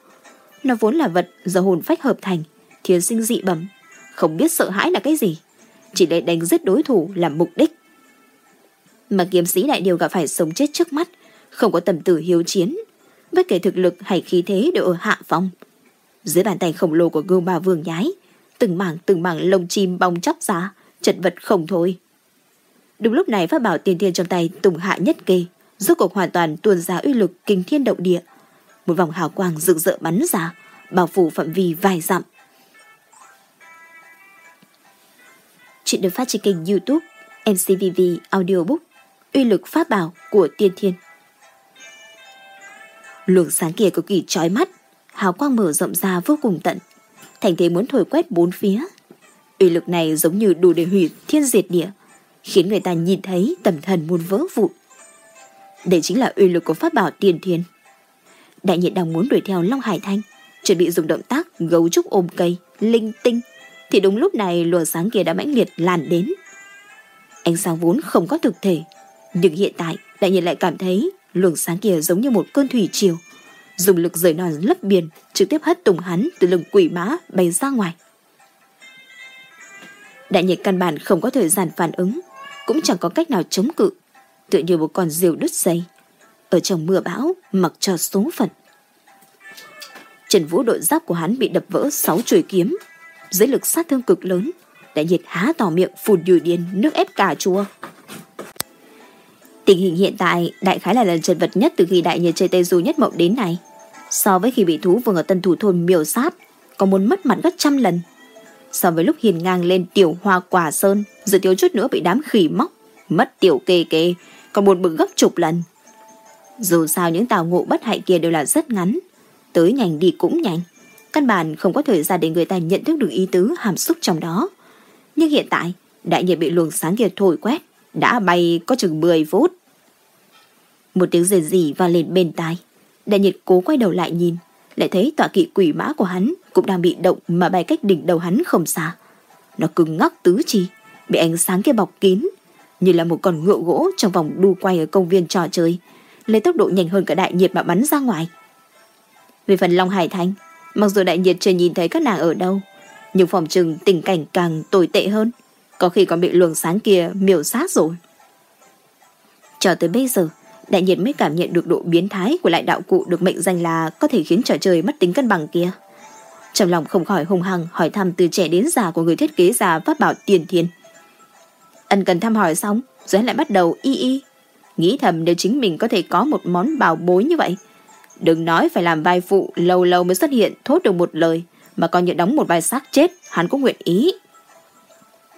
Nó vốn là vật do hồn phách hợp thành, Thiên sinh dị bẩm, Không biết sợ hãi là cái gì, Chỉ để đánh giết đối thủ làm mục đích. Mà kiếm sĩ đại điều gặp phải sống chết trước mắt, Không có tầm tử hiếu chiến, Bất kể thực lực hay khí thế đều ở hạ phong. Dưới bàn tay khổng lồ của gương bà vương nhái Từng mảng từng mảng lông chim bong chóc ra Chật vật không thôi. Đúng lúc này pháp bảo tiên thiên trong tay Tùng hạ nhất kê Rốt cuộc hoàn toàn tuôn ra uy lực kinh thiên động địa. Một vòng hào quang rực rỡ bắn ra Bảo phủ phạm vi vài dặm. Chuyện được phát trên kênh youtube MCVV Audiobook Uy lực pháp bảo của tiên thiên. Luồng sáng kia cực kỳ chói mắt, hào quang mở rộng ra vô cùng tận, thành thế muốn thổi quét bốn phía. Uy lực này giống như đủ để hủy thiên diệt địa, khiến người ta nhìn thấy tầm thần muốn vỡ vụn. Đây chính là uy lực của pháp bảo tiền thiên. Đại nhiệt đang muốn đuổi theo Long Hải Thanh, chuẩn bị dùng động tác gấu trúc ôm cây, linh tinh, thì đúng lúc này luồng sáng kia đã mãnh liệt lan đến. Ánh sáng vốn không có thực thể, nhưng hiện tại đại nhiệt lại cảm thấy luồng sáng kia giống như một cơn thủy triều dùng lực rời nòi lấp biển, trực tiếp hất tùng hắn từ lưng quỷ mã bay ra ngoài. Đại nhiệt căn bản không có thời gian phản ứng, cũng chẳng có cách nào chống cự, tựa như một con diều đứt dây, ở trong mưa bão mặc cho số phận. Trần vũ đội giáp của hắn bị đập vỡ sáu chuôi kiếm, dưới lực sát thương cực lớn, đại nhiệt há tỏ miệng phun như điên nước ép cà chua Tình hình hiện tại đại khái là lần chật vật nhất từ khi đại nhiệt chơi Tây Du nhất mộng đến này. So với khi bị thú vương ở tân thủ thôn miêu sát, còn muốn mất mặt gấp trăm lần. So với lúc hiền ngang lên tiểu hoa quả sơn, giờ thiếu chút nữa bị đám khỉ móc, mất tiểu kê kê, còn buồn bực gấp chục lần. Dù sao những tàu ngộ bất hại kia đều là rất ngắn, tới nhanh đi cũng nhanh. Căn bản không có thời gian để người ta nhận thức được ý tứ hàm xúc trong đó. Nhưng hiện tại, đại nhiệt bị luồng sáng kia thổi quét, đã bay có chừng 10 phút. Một tiếng rền rỉ vào lên bên tai. Đại nhiệt cố quay đầu lại nhìn, lại thấy tọa kỵ quỷ mã của hắn cũng đang bị động mà bay cách đỉnh đầu hắn không xa. Nó cứng ngắc tứ chi, bị ánh sáng kia bọc kín, như là một con ngựa gỗ trong vòng đu quay ở công viên trò chơi, lấy tốc độ nhanh hơn cả đại nhiệt mà bắn ra ngoài. Về phần Long Hải Thanh, mặc dù đại nhiệt chưa nhìn thấy các nàng ở đâu, nhưng phòng trừng tình cảnh càng tồi tệ hơn, có khi còn bị luồng sáng kia miểu sát rồi. Cho tới bây giờ, đại nhiệt mới cảm nhận được độ biến thái của lại đạo cụ được mệnh danh là có thể khiến trò chơi mất tính cân bằng kia. Trong lòng không khỏi hùng hăng hỏi thăm từ trẻ đến già của người thiết kế già pháp bảo tiền thiên. Ân cần thăm hỏi xong, rồi lại bắt đầu y y. Nghĩ thầm nếu chính mình có thể có một món bảo bối như vậy. Đừng nói phải làm vai phụ lâu lâu mới xuất hiện thốt được một lời, mà còn nhận đóng một vai xác chết, hắn cũng nguyện ý.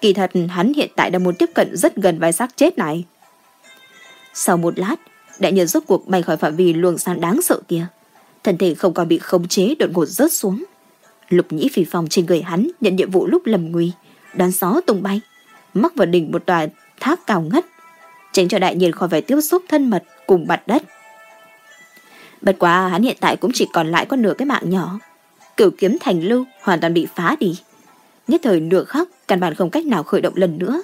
Kỳ thật hắn hiện tại đang muốn tiếp cận rất gần vai xác chết này. Sau một lát, đại nhân rốt cuộc bay khỏi phạm vi luồng sáng đáng sợ kia. Thân thể không còn bị khống chế đột ngột rớt xuống. Lục nhĩ phi phòng trên người hắn nhận nhiệm vụ lúc lầm nguy, đón gió tung bay, mắc vào đỉnh một tòa tháp cao ngất, tránh cho đại nhiên khỏi phải tiếp xúc thân mật cùng mặt đất. Bất quá hắn hiện tại cũng chỉ còn lại có nửa cái mạng nhỏ. Cửu kiếm thành lưu hoàn toàn bị phá đi. Nhất thời nửa khắc, căn bản không cách nào khởi động lần nữa.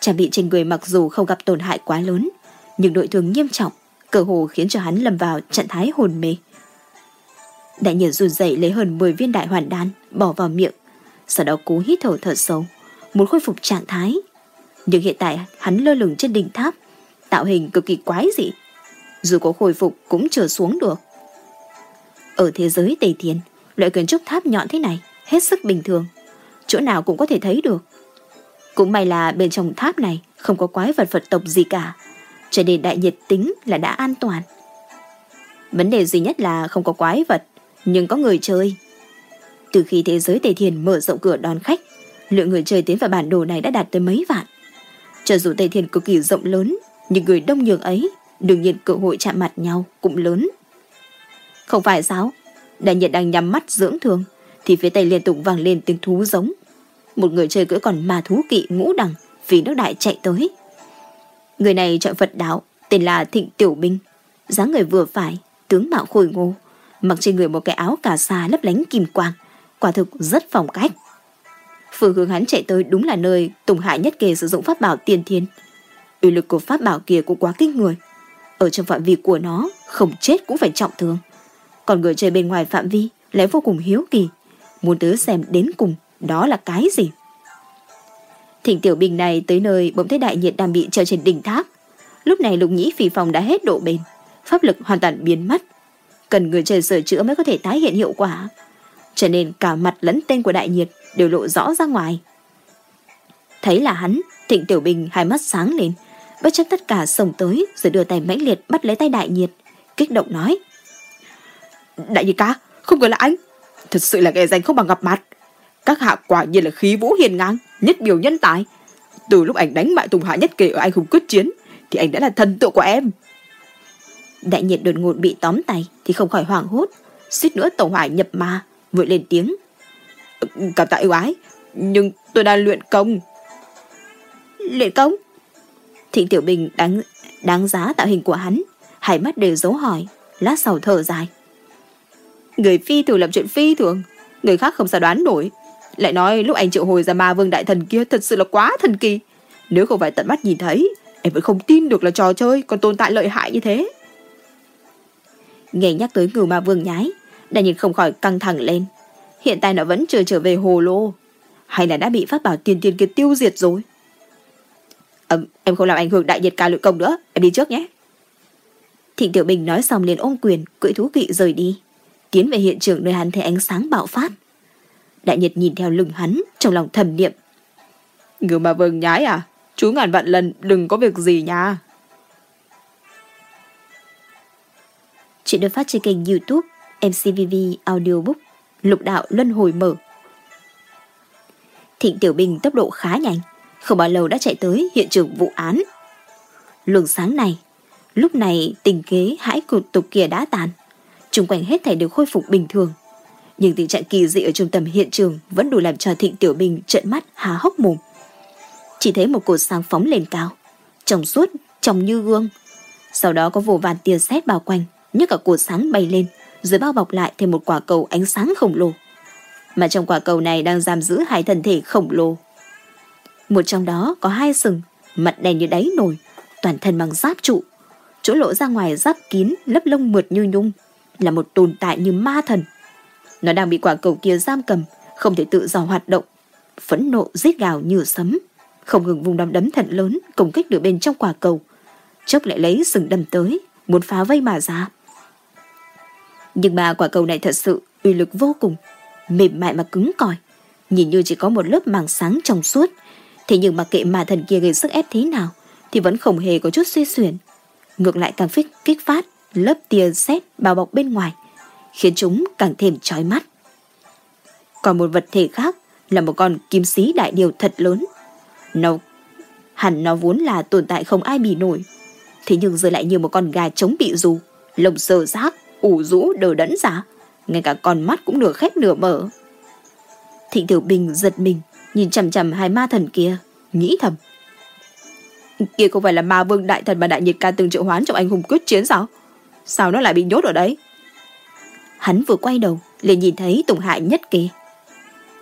Trang bị trên người mặc dù không gặp tổn hại quá lớn, nhưng nội thương nghiêm trọng, cơ hồ khiến cho hắn lầm vào trạng thái hồn mê. Đại nhân run rẩy lấy hơn 10 viên đại hoàn đan, bỏ vào miệng, sau đó cố hít thở thật sâu, muốn khôi phục trạng thái. Nhưng hiện tại hắn lơ lửng trên đỉnh tháp, tạo hình cực kỳ quái dị. Dù có khôi phục cũng trở xuống được. Ở thế giới Tây Thiên, loại kiến trúc tháp nhọn thế này hết sức bình thường. Chỗ nào cũng có thể thấy được. Cũng may là bên trong tháp này không có quái vật Phật tộc gì cả. Cho nên đại nhiệt tính là đã an toàn. Vấn đề duy nhất là không có quái vật, nhưng có người chơi. Từ khi thế giới Tây Thiên mở rộng cửa đón khách, lượng người chơi tiến vào bản đồ này đã đạt tới mấy vạn. Cho dù Tây Thiên cực kỳ rộng lớn, nhưng người đông nhường ấy, đương nhiên cơ hội chạm mặt nhau cũng lớn. Không phải sao? Đại nhiệt đang nhắm mắt dưỡng thương, thì phía tây liên tục vang lên tiếng thú giống. Một người chơi cưỡi còn ma thú kỵ ngũ đằng vì nước đại chạy tới. Người này chọn Phật đạo, tên là Thịnh Tiểu Binh, dáng người vừa phải, tướng mạo khôi ngô, mặc trên người một cái áo cà sa lấp lánh kim quang, quả thực rất phong cách. Phương hướng hắn chạy tới đúng là nơi Tùng Hải nhất kề sử dụng pháp bảo tiên thiên. Uy lực của pháp bảo kia cũng quá kinh người. Ở trong phạm vi của nó, không chết cũng phải trọng thương. Còn người chơi bên ngoài phạm vi lại vô cùng hiếu kỳ, muốn tới xem đến cùng đó là cái gì. Thỉnh tiểu bình này tới nơi bỗng thấy đại nhiệt đang bị treo trên đỉnh tháp. Lúc này lục nhĩ phì phòng đã hết độ bền, pháp lực hoàn toàn biến mất. Cần người chơi sửa chữa mới có thể tái hiện hiệu quả. Cho nên cả mặt lẫn tên của đại nhiệt đều lộ rõ ra ngoài. Thấy là hắn, Thịnh Tiểu Bình hai mắt sáng lên, bất chấp tất cả sông tới rồi đưa tay mãnh liệt bắt lấy tay đại nhiệt, kích động nói. Đại nhiệt ca, không ngờ là anh. Thật sự là ghẻ danh không bằng gặp mặt. Các hạ quả nhiên là khí vũ hiền ngang, nhất biểu nhân tài. Từ lúc anh đánh bại Tùng Hạ nhất kỳ ở anh hùng quyết chiến, thì anh đã là thần tượng của em. Đại nhiệt đột ngột bị tóm tay thì không khỏi hoảng hốt, suýt nữa Tổng Hải nhập ma, vội lên tiếng. Cảm tạ yêu ái, nhưng tôi đang luyện công. Luyện công? Thịnh Tiểu Bình đáng, đáng giá tạo hình của hắn, hai mắt đều dấu hỏi, lát sau thở dài. Người phi thường làm chuyện phi thường, người khác không sao đoán nổi. Lại nói lúc anh triệu hồi ra ma vương đại thần kia thật sự là quá thần kỳ. Nếu không phải tận mắt nhìn thấy, em vẫn không tin được là trò chơi còn tồn tại lợi hại như thế. Nghe nhắc tới ngưu ma vương nhái, đại nhìn không khỏi căng thẳng lên. Hiện tại nó vẫn chưa trở về hồ lô. Hay là đã bị pháp bảo tiên tiên kia tiêu diệt rồi? À, em không làm ảnh hưởng đại nhiệt ca luyện công nữa. Em đi trước nhé. Thịnh Tiểu Bình nói xong liền ôm quyền, cưỡi thú kỵ rời đi. Tiến về hiện trường nơi hắn thấy ánh sáng bạo phát. Đại nhiệt nhìn theo lưng hắn, trong lòng thầm niệm. Ngưu mà vương nhái à? Chú ngàn vạn lần đừng có việc gì nha. Chuyện được phát trên kênh youtube MCVV Audiobook Lục đạo luân hồi mở Thịnh Tiểu Bình tốc độ khá nhanh Không bao lâu đã chạy tới hiện trường vụ án Luồng sáng này Lúc này tình kế hãi cụt tục kia đã tàn Trung quanh hết thảy đều khôi phục bình thường nhưng tình trạng kỳ dị ở trung tâm hiện trường Vẫn đủ làm cho Thịnh Tiểu Bình trợn mắt há hốc mồm chỉ thấy một cột sáng phóng lên cao, trong suốt, trong như gương. Sau đó có vô vàn tia sét bao quanh, như cả cột sáng bay lên, rồi bao bọc lại thêm một quả cầu ánh sáng khổng lồ. Mà trong quả cầu này đang giam giữ hai thân thể khổng lồ. Một trong đó có hai sừng, mặt đen như đáy nồi, toàn thân bằng giáp trụ. Chỗ lộ ra ngoài giáp kín, lấp lông mượt như nhung, là một tồn tại như ma thần. Nó đang bị quả cầu kia giam cầm, không thể tự do hoạt động. Phẫn nộ giết gào như sấm, không ngừng vùng đấm đấm thật lớn công kích được bên trong quả cầu. Chốc lại lấy sừng đâm tới, muốn phá vây mà ra. Nhưng mà quả cầu này thật sự uy lực vô cùng, mềm mại mà cứng cỏi, nhìn như chỉ có một lớp màng sáng trong suốt. Thế nhưng mà kệ mà thần kia gây sức ép thế nào, thì vẫn không hề có chút suy xuyển. Ngược lại càng phích kích phát lớp tia sét bao bọc bên ngoài, khiến chúng càng thêm chói mắt. Còn một vật thể khác là một con kim sĩ đại điều thật lớn. Nó hẳn nó vốn là tồn tại không ai bì nổi. Thế nhưng giờ lại như một con gà trống bị dù, lồng sờ rác, ủ rũ đờ đẫn ra, ngay cả con mắt cũng nửa khép nửa mở. Thị Tiểu Bình giật mình, nhìn chằm chằm hai ma thần kia, nghĩ thầm. Kia không phải là ma vương đại thần mà đại nhiệt ca từng triệu hoán trong anh hùng quyết chiến sao? Sao nó lại bị nhốt ở đấy? Hắn vừa quay đầu, liền nhìn thấy Tùng Hại nhất kia.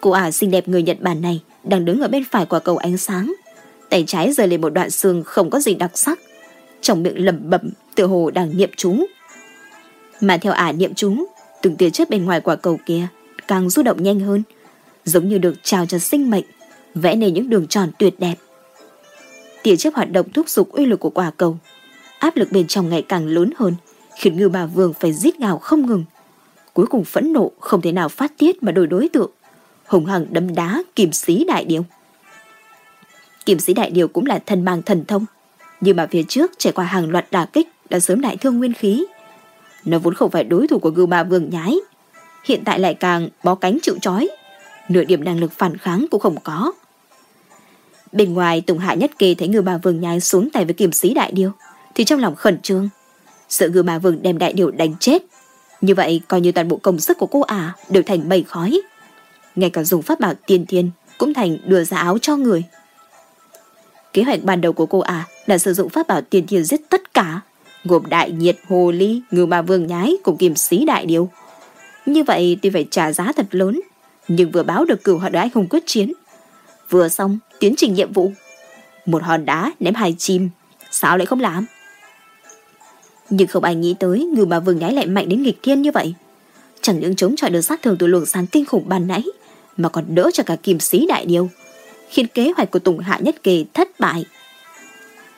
Cô ả xinh đẹp người Nhật Bản này đang đứng ở bên phải quả cầu ánh sáng. Tay trái rời lên một đoạn xương không có gì đặc sắc. Trong miệng lẩm bẩm tựa hồ đang niệm chú. Mà theo ả niệm chú, từng tia chớp bên ngoài quả cầu kia càng du động nhanh hơn, giống như được trao cho sinh mệnh, vẽ nên những đường tròn tuyệt đẹp. Tia chớp hoạt động thúc giục uy lực của quả cầu, áp lực bên trong ngày càng lớn hơn, khiến ngư bà vương phải rít gào không ngừng. Cuối cùng phẫn nộ không thể nào phát tiết mà đổi đối tượng, hùng hằng đấm đá kim sĩ đại điều. Kim sĩ đại điều cũng là thần mang thần thông, nhưng mà phía trước trải qua hàng loạt đả kích đã sớm đại thương nguyên khí. Nó vốn không phải đối thủ của ngư bà vương nhái, hiện tại lại càng bó cánh chịu chói, nửa điểm năng lực phản kháng cũng không có. Bên ngoài Tùng Hạ Nhất Kê thấy ngư bà vương nhái xuống tay với kiểm sĩ đại điều, thì trong lòng khẩn trương, sợ ngư bà vương đem đại điều đánh chết. Như vậy coi như toàn bộ công sức của cô ả đều thành mây khói. Ngay cả dùng pháp bảo tiên thiên cũng thành đưa ra áo cho người. Kế hoạch ban đầu của cô ả là sử dụng pháp bảo tiên thiên giết tất cả, gồm đại nhiệt, hồ ly, ngư ma vương nhái cùng kim sĩ đại điều. Như vậy tuy phải trả giá thật lớn, nhưng vừa báo được cửu hận đái không quyết chiến. Vừa xong, tiến trình nhiệm vụ. Một hòn đá ném hai chim, sao lại không làm? Nhưng không ai nghĩ tới người mà vương nhái lại mạnh đến nghịch thiên như vậy. Chẳng những chống chọi được sát thường từ luồng sáng kinh khủng ban nãy, mà còn đỡ cho cả kim sĩ đại điều, khiến kế hoạch của Tùng Hạ Nhất Kề thất bại.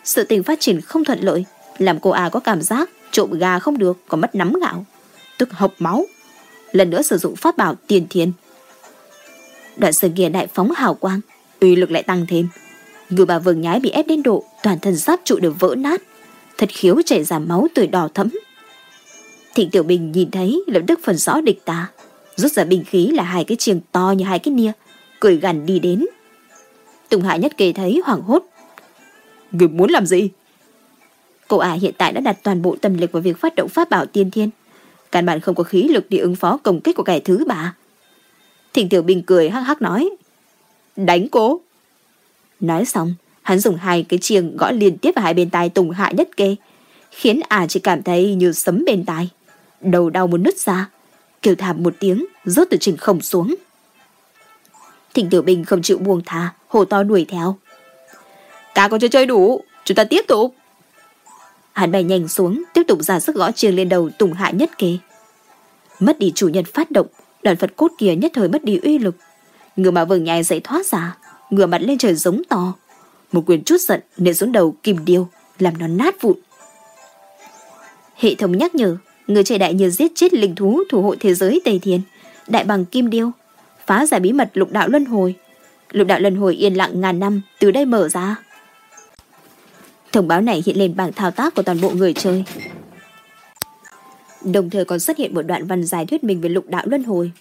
Sự tình phát triển không thuận lợi, làm cô A có cảm giác trộm gà không được còn mất nắm gạo, tức hộc máu. Lần nữa sử dụng pháp bảo tiền thiên. Đoạn sự kia đại phóng hào quang, uy lực lại tăng thêm. Người bà vương nhái bị ép đến độ toàn thân giáp trụ đều vỡ nát, thật khiếu chảy ra máu tươi đỏ thẫm. Thịnh Tiểu Bình nhìn thấy lập tức phần rõ địch ta, rút ra bình khí là hai cái chiêng to như hai cái nia, cười gằn đi đến. Tùng Hạ Nhất kề thấy hoảng hốt. Người muốn làm gì? Cô ả à, hiện tại đã đặt toàn bộ tâm lực vào việc phát động pháp bảo tiên thiên. Căn bản không có khí lực để ứng phó công kích của kẻ thứ ba. Thịnh Tiểu Bình cười hắc hắc nói. Đánh cố. Nói xong, hắn dùng hai cái chiêng gõ liên tiếp vào hai bên tai Tùng Hạ Nhất Kê, khiến ả chỉ cảm thấy như sấm bên tai. Đầu đau muốn nứt ra, kêu thảm một tiếng, rớt từ trình không xuống. Thịnh Tiểu Bình không chịu buông thà, hồ to đuổi theo. Cả còn chưa chơi đủ, chúng ta tiếp tục. Hắn bay nhanh xuống, tiếp tục ra sức gõ chiêng lên đầu Tùng Hạ Nhất Kê. Mất đi chủ nhân phát động, đoàn Phật cốt kia nhất thời mất đi uy lực. Người mà vầng nhai dậy thoát ra, ngửa mặt lên trời giống to. Một quyền chút giận nện xuống đầu kim điêu, làm nó nát vụn. Hệ thống nhắc nhở, người chơi đại như giết chết linh thú thủ hộ thế giới Tây Thiên, đại bằng kim điêu, phá giải bí mật lục đạo luân hồi. Lục đạo luân hồi yên lặng ngàn năm từ đây mở ra. Thông báo này hiện lên bảng thao tác của toàn bộ người chơi. Đồng thời còn xuất hiện một đoạn văn giải thuyết mình về lục đạo luân hồi.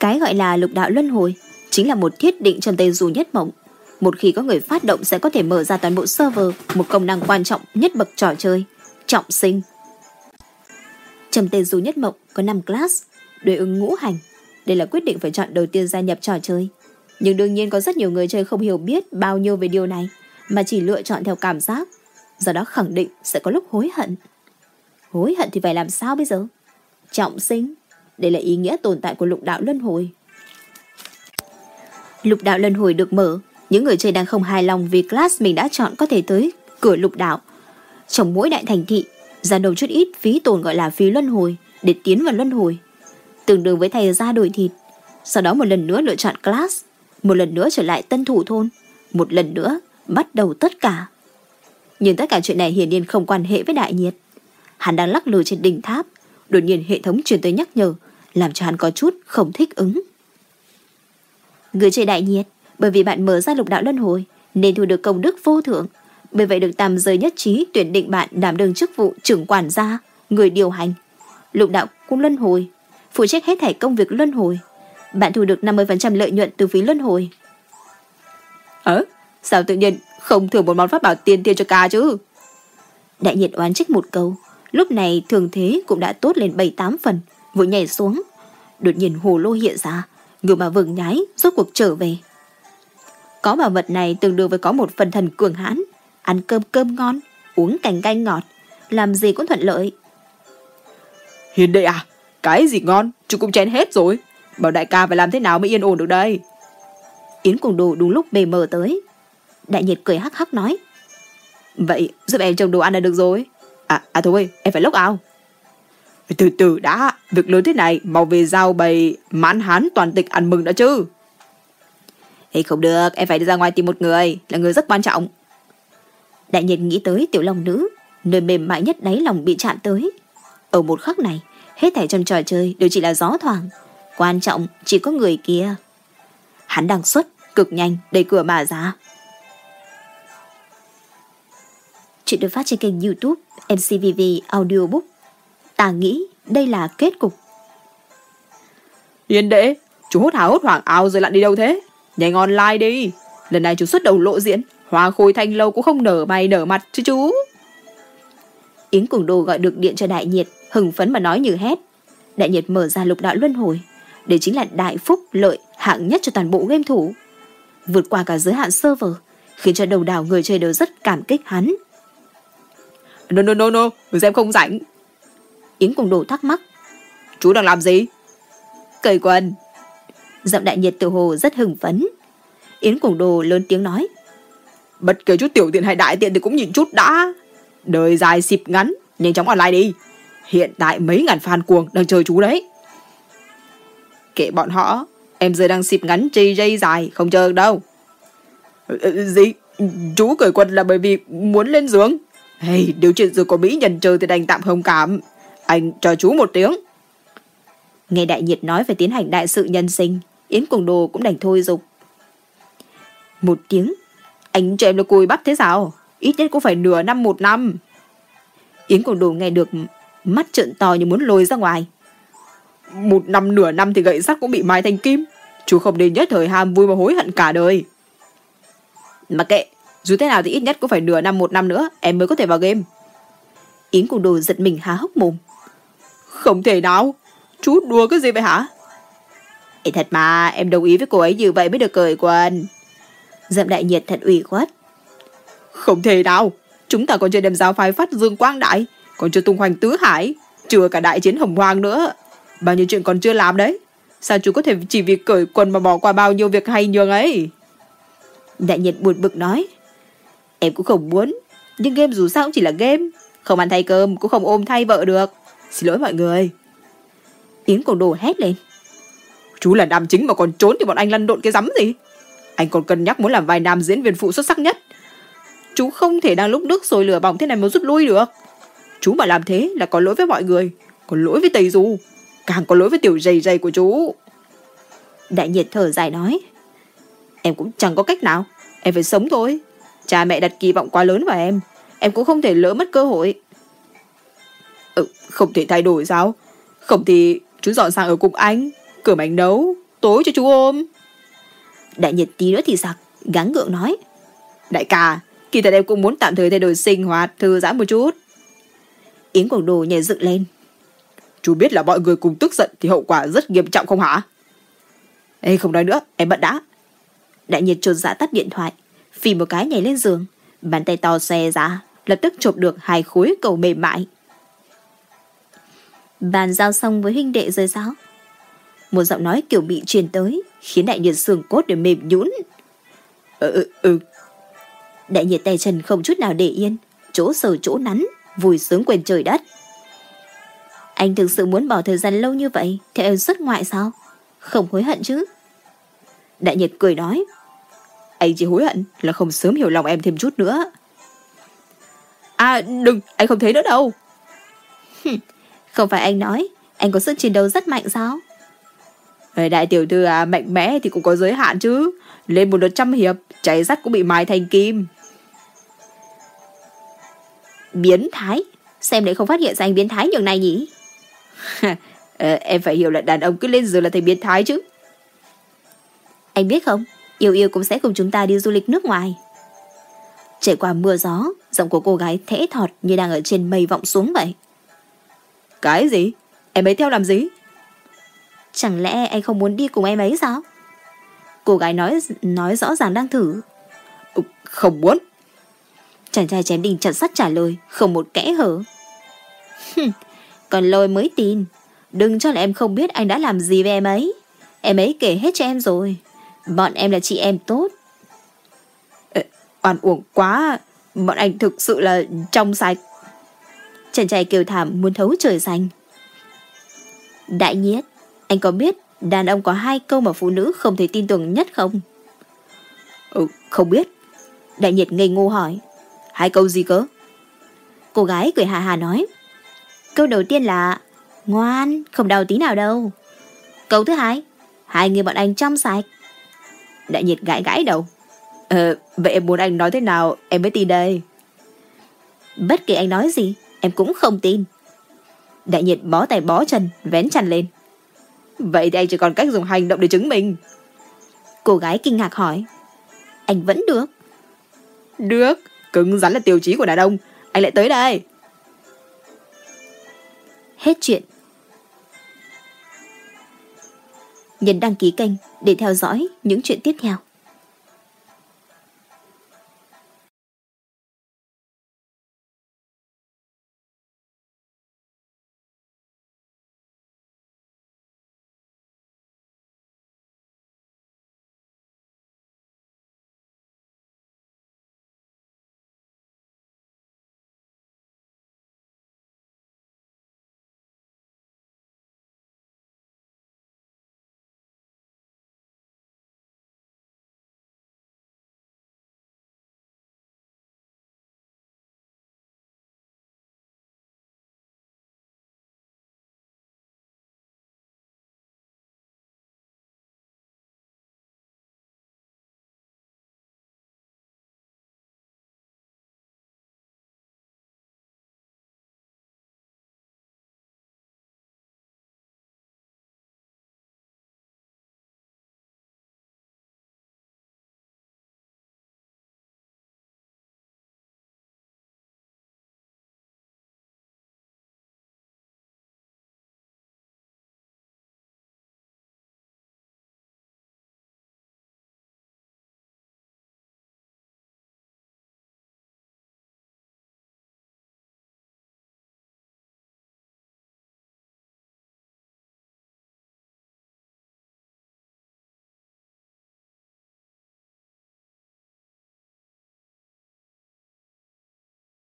Cái gọi là lục đạo luân hồi chính là một thiết định trong Tây Du Nhất Mộng. Một khi có người phát động sẽ có thể mở ra toàn bộ server, một công năng quan trọng nhất bậc trò chơi, trọng sinh. trầm tê Du Nhất Mộng có 5 class, đối ứng ngũ hành. Đây là quyết định phải chọn đầu tiên gia nhập trò chơi. Nhưng đương nhiên có rất nhiều người chơi không hiểu biết bao nhiêu về điều này, mà chỉ lựa chọn theo cảm giác. Do đó khẳng định sẽ có lúc hối hận. Hối hận thì phải làm sao bây giờ? Trọng sinh, đây là ý nghĩa tồn tại của lục đạo luân hồi. Lục đạo luân hồi được mở, những người chơi đang không hài lòng vì class mình đã chọn có thể tới cửa lục đạo. Trong mỗi đại thành thị, ra đầu chút ít phí tồn gọi là phí luân hồi để tiến vào luân hồi. Tương đương với thay ra đổi thịt. Sau đó một lần nữa lựa chọn class, một lần nữa trở lại tân thủ thôn, một lần nữa bắt đầu tất cả. Nhưng tất cả chuyện này hiển nhiên không quan hệ với đại nhiệt. Hắn đang lắc lư trên đỉnh tháp, đột nhiên hệ thống truyền tới nhắc nhở, làm cho hắn có chút không thích ứng. Người chơi đại nhiệt, bởi vì bạn mở ra lục đạo luân hồi, nên thu được công đức vô thượng. Bởi vậy được tạm rời nhất trí tuyển định bạn đảm đương chức vụ trưởng quản gia, người điều hành. Lục đạo cũng luân hồi, phụ trách hết thảy công việc luân hồi. Bạn thu được 50% lợi nhuận từ phí luân hồi. Ờ, sao tự nhiên không thưởng một món pháp bảo tiền tiền cho ca chứ? Đại nhiệt oán trách một câu, lúc này thường thế cũng đã tốt lên 7-8 phần, vội nhảy xuống. Đột nhiên hồ lô hiện ra, người mà vừng nhái rốt cuộc trở về. Có bảo vật này tương đương với có một phần thần cường hãn, ăn cơm cơm ngon, uống cành canh ngọt, làm gì cũng thuận lợi. Hiền đệ à, cái gì ngon, chú cũng chén hết rồi. Bảo đại ca phải làm thế nào mới yên ổn được đây? Yến cùng đồ đúng lúc bề mờ tới. Đại nhiệt cười hắc hắc nói. Vậy giúp em trồng đồ ăn là được rồi. À, à thôi, em phải lốc ao. Từ từ đã, việc lớn thế này, mau về giao bày mãn hán toàn tịch ăn mừng đã chứ. Ê không được, em phải đi ra ngoài tìm một người, là người rất quan trọng. Đại nhiệt nghĩ tới tiểu long nữ, nơi mềm mại nhất đáy lòng bị chạm tới. Ở một khắc này, hết thảy trong trò chơi đều chỉ là gió thoảng. Quan trọng chỉ có người kia. Hắn đang xuất, cực nhanh, đẩy cửa mà ra. Chuyện được phát trên kênh youtube MCVV Audiobook. Ta nghĩ đây là kết cục. Yên đệ, chú hốt hào hốt hoảng ao rồi lặn đi đâu thế? Nhanh online đi. Lần này chú xuất đầu lộ diện, hoa khôi thanh lâu cũng không nở mày nở mặt chứ chú. Yến cùng đồ gọi được điện cho đại nhiệt, hừng phấn mà nói như hét. Đại nhiệt mở ra lục đạo luân hồi. Đây chính là đại phúc lợi hạng nhất cho toàn bộ game thủ. Vượt qua cả giới hạn server, khiến cho đầu đảo người chơi đều rất cảm kích hắn. No no no no, xem không rảnh. Yến cùng đồ thắc mắc. Chú đang làm gì? Cởi quần. Giọng đại nhiệt tự hồ rất hừng phấn. Yến cùng đồ lớn tiếng nói. Bất kể chút tiểu tiện hay đại tiện thì cũng nhìn chút đã. Đời dài xịp ngắn, nhanh chóng online đi. Hiện tại mấy ngàn fan cuồng đang chơi chú đấy. Kệ bọn họ, em giờ đang xịp ngắn JJ dài, không chờ đâu. Ờ, ờ, gì? Chú cởi quần là bởi vì muốn lên giường. Hey, điều chuyện rồi có mỹ nhân chơi thì đành tạm hồng cảm. Anh cho chú một tiếng. Nghe đại nhiệt nói phải tiến hành đại sự nhân sinh, Yến cuồng đồ cũng đành thôi dục. Một tiếng, anh cho em là cùi bắp thế sao? Ít nhất cũng phải nửa năm một năm. Yến cuồng đồ nghe được mắt trợn to như muốn lôi ra ngoài. Một năm nửa năm thì gậy sắt cũng bị mai thành kim. Chú không nên nhất thời ham vui mà hối hận cả đời. Mà kệ, dù thế nào thì ít nhất cũng phải nửa năm một năm nữa em mới có thể vào game. Yến cuồng đồ giật mình há hốc mồm. Không thể nào, chú đùa cái gì vậy hả? Ê thật mà, em đồng ý với cô ấy như vậy mới được cởi quần. Dậm đại nhiệt thật ủy khuất. Không thể nào, chúng ta còn chưa đem giáo phái phát dương quang đại, còn chưa tung hoành tứ hải, chưa cả đại chiến hồng hoang nữa. Bao nhiêu chuyện còn chưa làm đấy. Sao chú có thể chỉ vì cởi quần mà bỏ qua bao nhiêu việc hay nhường ấy? Đại nhiệt buồn bực nói. Em cũng không muốn, nhưng game dù sao cũng chỉ là game. Không ăn thay cơm, cũng không ôm thay vợ được. Xin lỗi mọi người. Yến cổ đồ hét lên. Chú là nam chính mà còn trốn thì bọn anh lăn độn cái rắm gì? Anh còn cân nhắc muốn làm vai nam diễn viên phụ xuất sắc nhất. Chú không thể đang lúc nước sôi lửa bỏng thế này mà rút lui được. Chú mà làm thế là có lỗi với mọi người, có lỗi với Tây Du, càng có lỗi với tiểu dày dày của chú. Đại nhiệt thở dài nói. Em cũng chẳng có cách nào, em phải sống thôi. Cha mẹ đặt kỳ vọng quá lớn vào em, em cũng không thể lỡ mất cơ hội. Ừ, không thể thay đổi sao? Không thì chú dọn sang ở cùng anh, cửa bánh nấu, tối cho chú ôm. Đại nhiệt tí nữa thì sặc, gắng gượng nói. Đại ca, kỳ thật em cũng muốn tạm thời thay đổi sinh hoạt, thư giãn một chút. Yến Quảng Đồ nhảy dựng lên. Chú biết là mọi người cùng tức giận thì hậu quả rất nghiêm trọng không hả? Ê không nói nữa, em bận đã. Đại nhiệt trột dạ tắt điện thoại, phì một cái nhảy lên giường, bàn tay to xòe ra, lập tức chộp được hai khối cầu mềm mại. Bàn giao xong với huynh đệ rồi sao? Một giọng nói kiểu bị truyền tới, khiến đại nhiệt xương cốt đều mềm nhũn. Ừ, ừ, ừ. Đại nhiệt tay chân không chút nào để yên, chỗ sờ chỗ nắn, vui sướng quên trời đất. Anh thực sự muốn bỏ thời gian lâu như vậy theo em xuất ngoại sao? Không hối hận chứ? Đại nhiệt cười nói. Anh chỉ hối hận là không sớm hiểu lòng em thêm chút nữa. À đừng, anh không thấy nữa đâu. Không phải anh nói, anh có sức chiến đấu rất mạnh sao? Đại tiểu thư à, mạnh mẽ thì cũng có giới hạn chứ. Lên một đợt trăm hiệp, cháy sắt cũng bị mài thành kim. Biến thái? Xem để không phát hiện ra anh biến thái nhường này nhỉ? ờ, em phải hiểu là đàn ông cứ lên giường là thành biến thái chứ. Anh biết không, yêu yêu cũng sẽ cùng chúng ta đi du lịch nước ngoài. Trải qua mưa gió, giọng của cô gái thẽ thọt như đang ở trên mây vọng xuống vậy. Cái gì? Em ấy theo làm gì? Chẳng lẽ anh không muốn đi cùng em ấy sao? Cô gái nói nói rõ ràng đang thử. Ừ, không muốn. Chàng trai chém đinh chặt sắt trả lời, không một kẽ hở. Còn lôi mới tin. Đừng cho là em không biết anh đã làm gì với em ấy. Em ấy kể hết cho em rồi. Bọn em là chị em tốt. Ê, oan uổng quá. Bọn anh thực sự là trong sạch. Chàng trai kêu thảm muốn thấu trời xanh. Đại nhiết, anh có biết đàn ông có hai câu mà phụ nữ không thể tin tưởng nhất không? Ừ, không biết. Đại nhiệt ngây ngô hỏi. Hai câu gì cơ? Cô gái cười hà hà nói. Câu đầu tiên là Ngoan, không đau tí nào đâu. Câu thứ hai Hai người bọn anh trong sạch. Đại nhiệt gãi gãi đầu. Ờ, vậy em muốn anh nói thế nào em mới tin đây? Bất kể anh nói gì, em cũng không tin. Đại nhiệt bó tay bó chân, vén chăn lên. Vậy thì anh chỉ còn cách dùng hành động để chứng minh. Cô gái kinh ngạc hỏi. Anh vẫn được. Được, cứng rắn là tiêu chí của đàn ông. Anh lại tới đây. Hết chuyện. Nhấn đăng ký kênh để theo dõi những chuyện tiếp theo.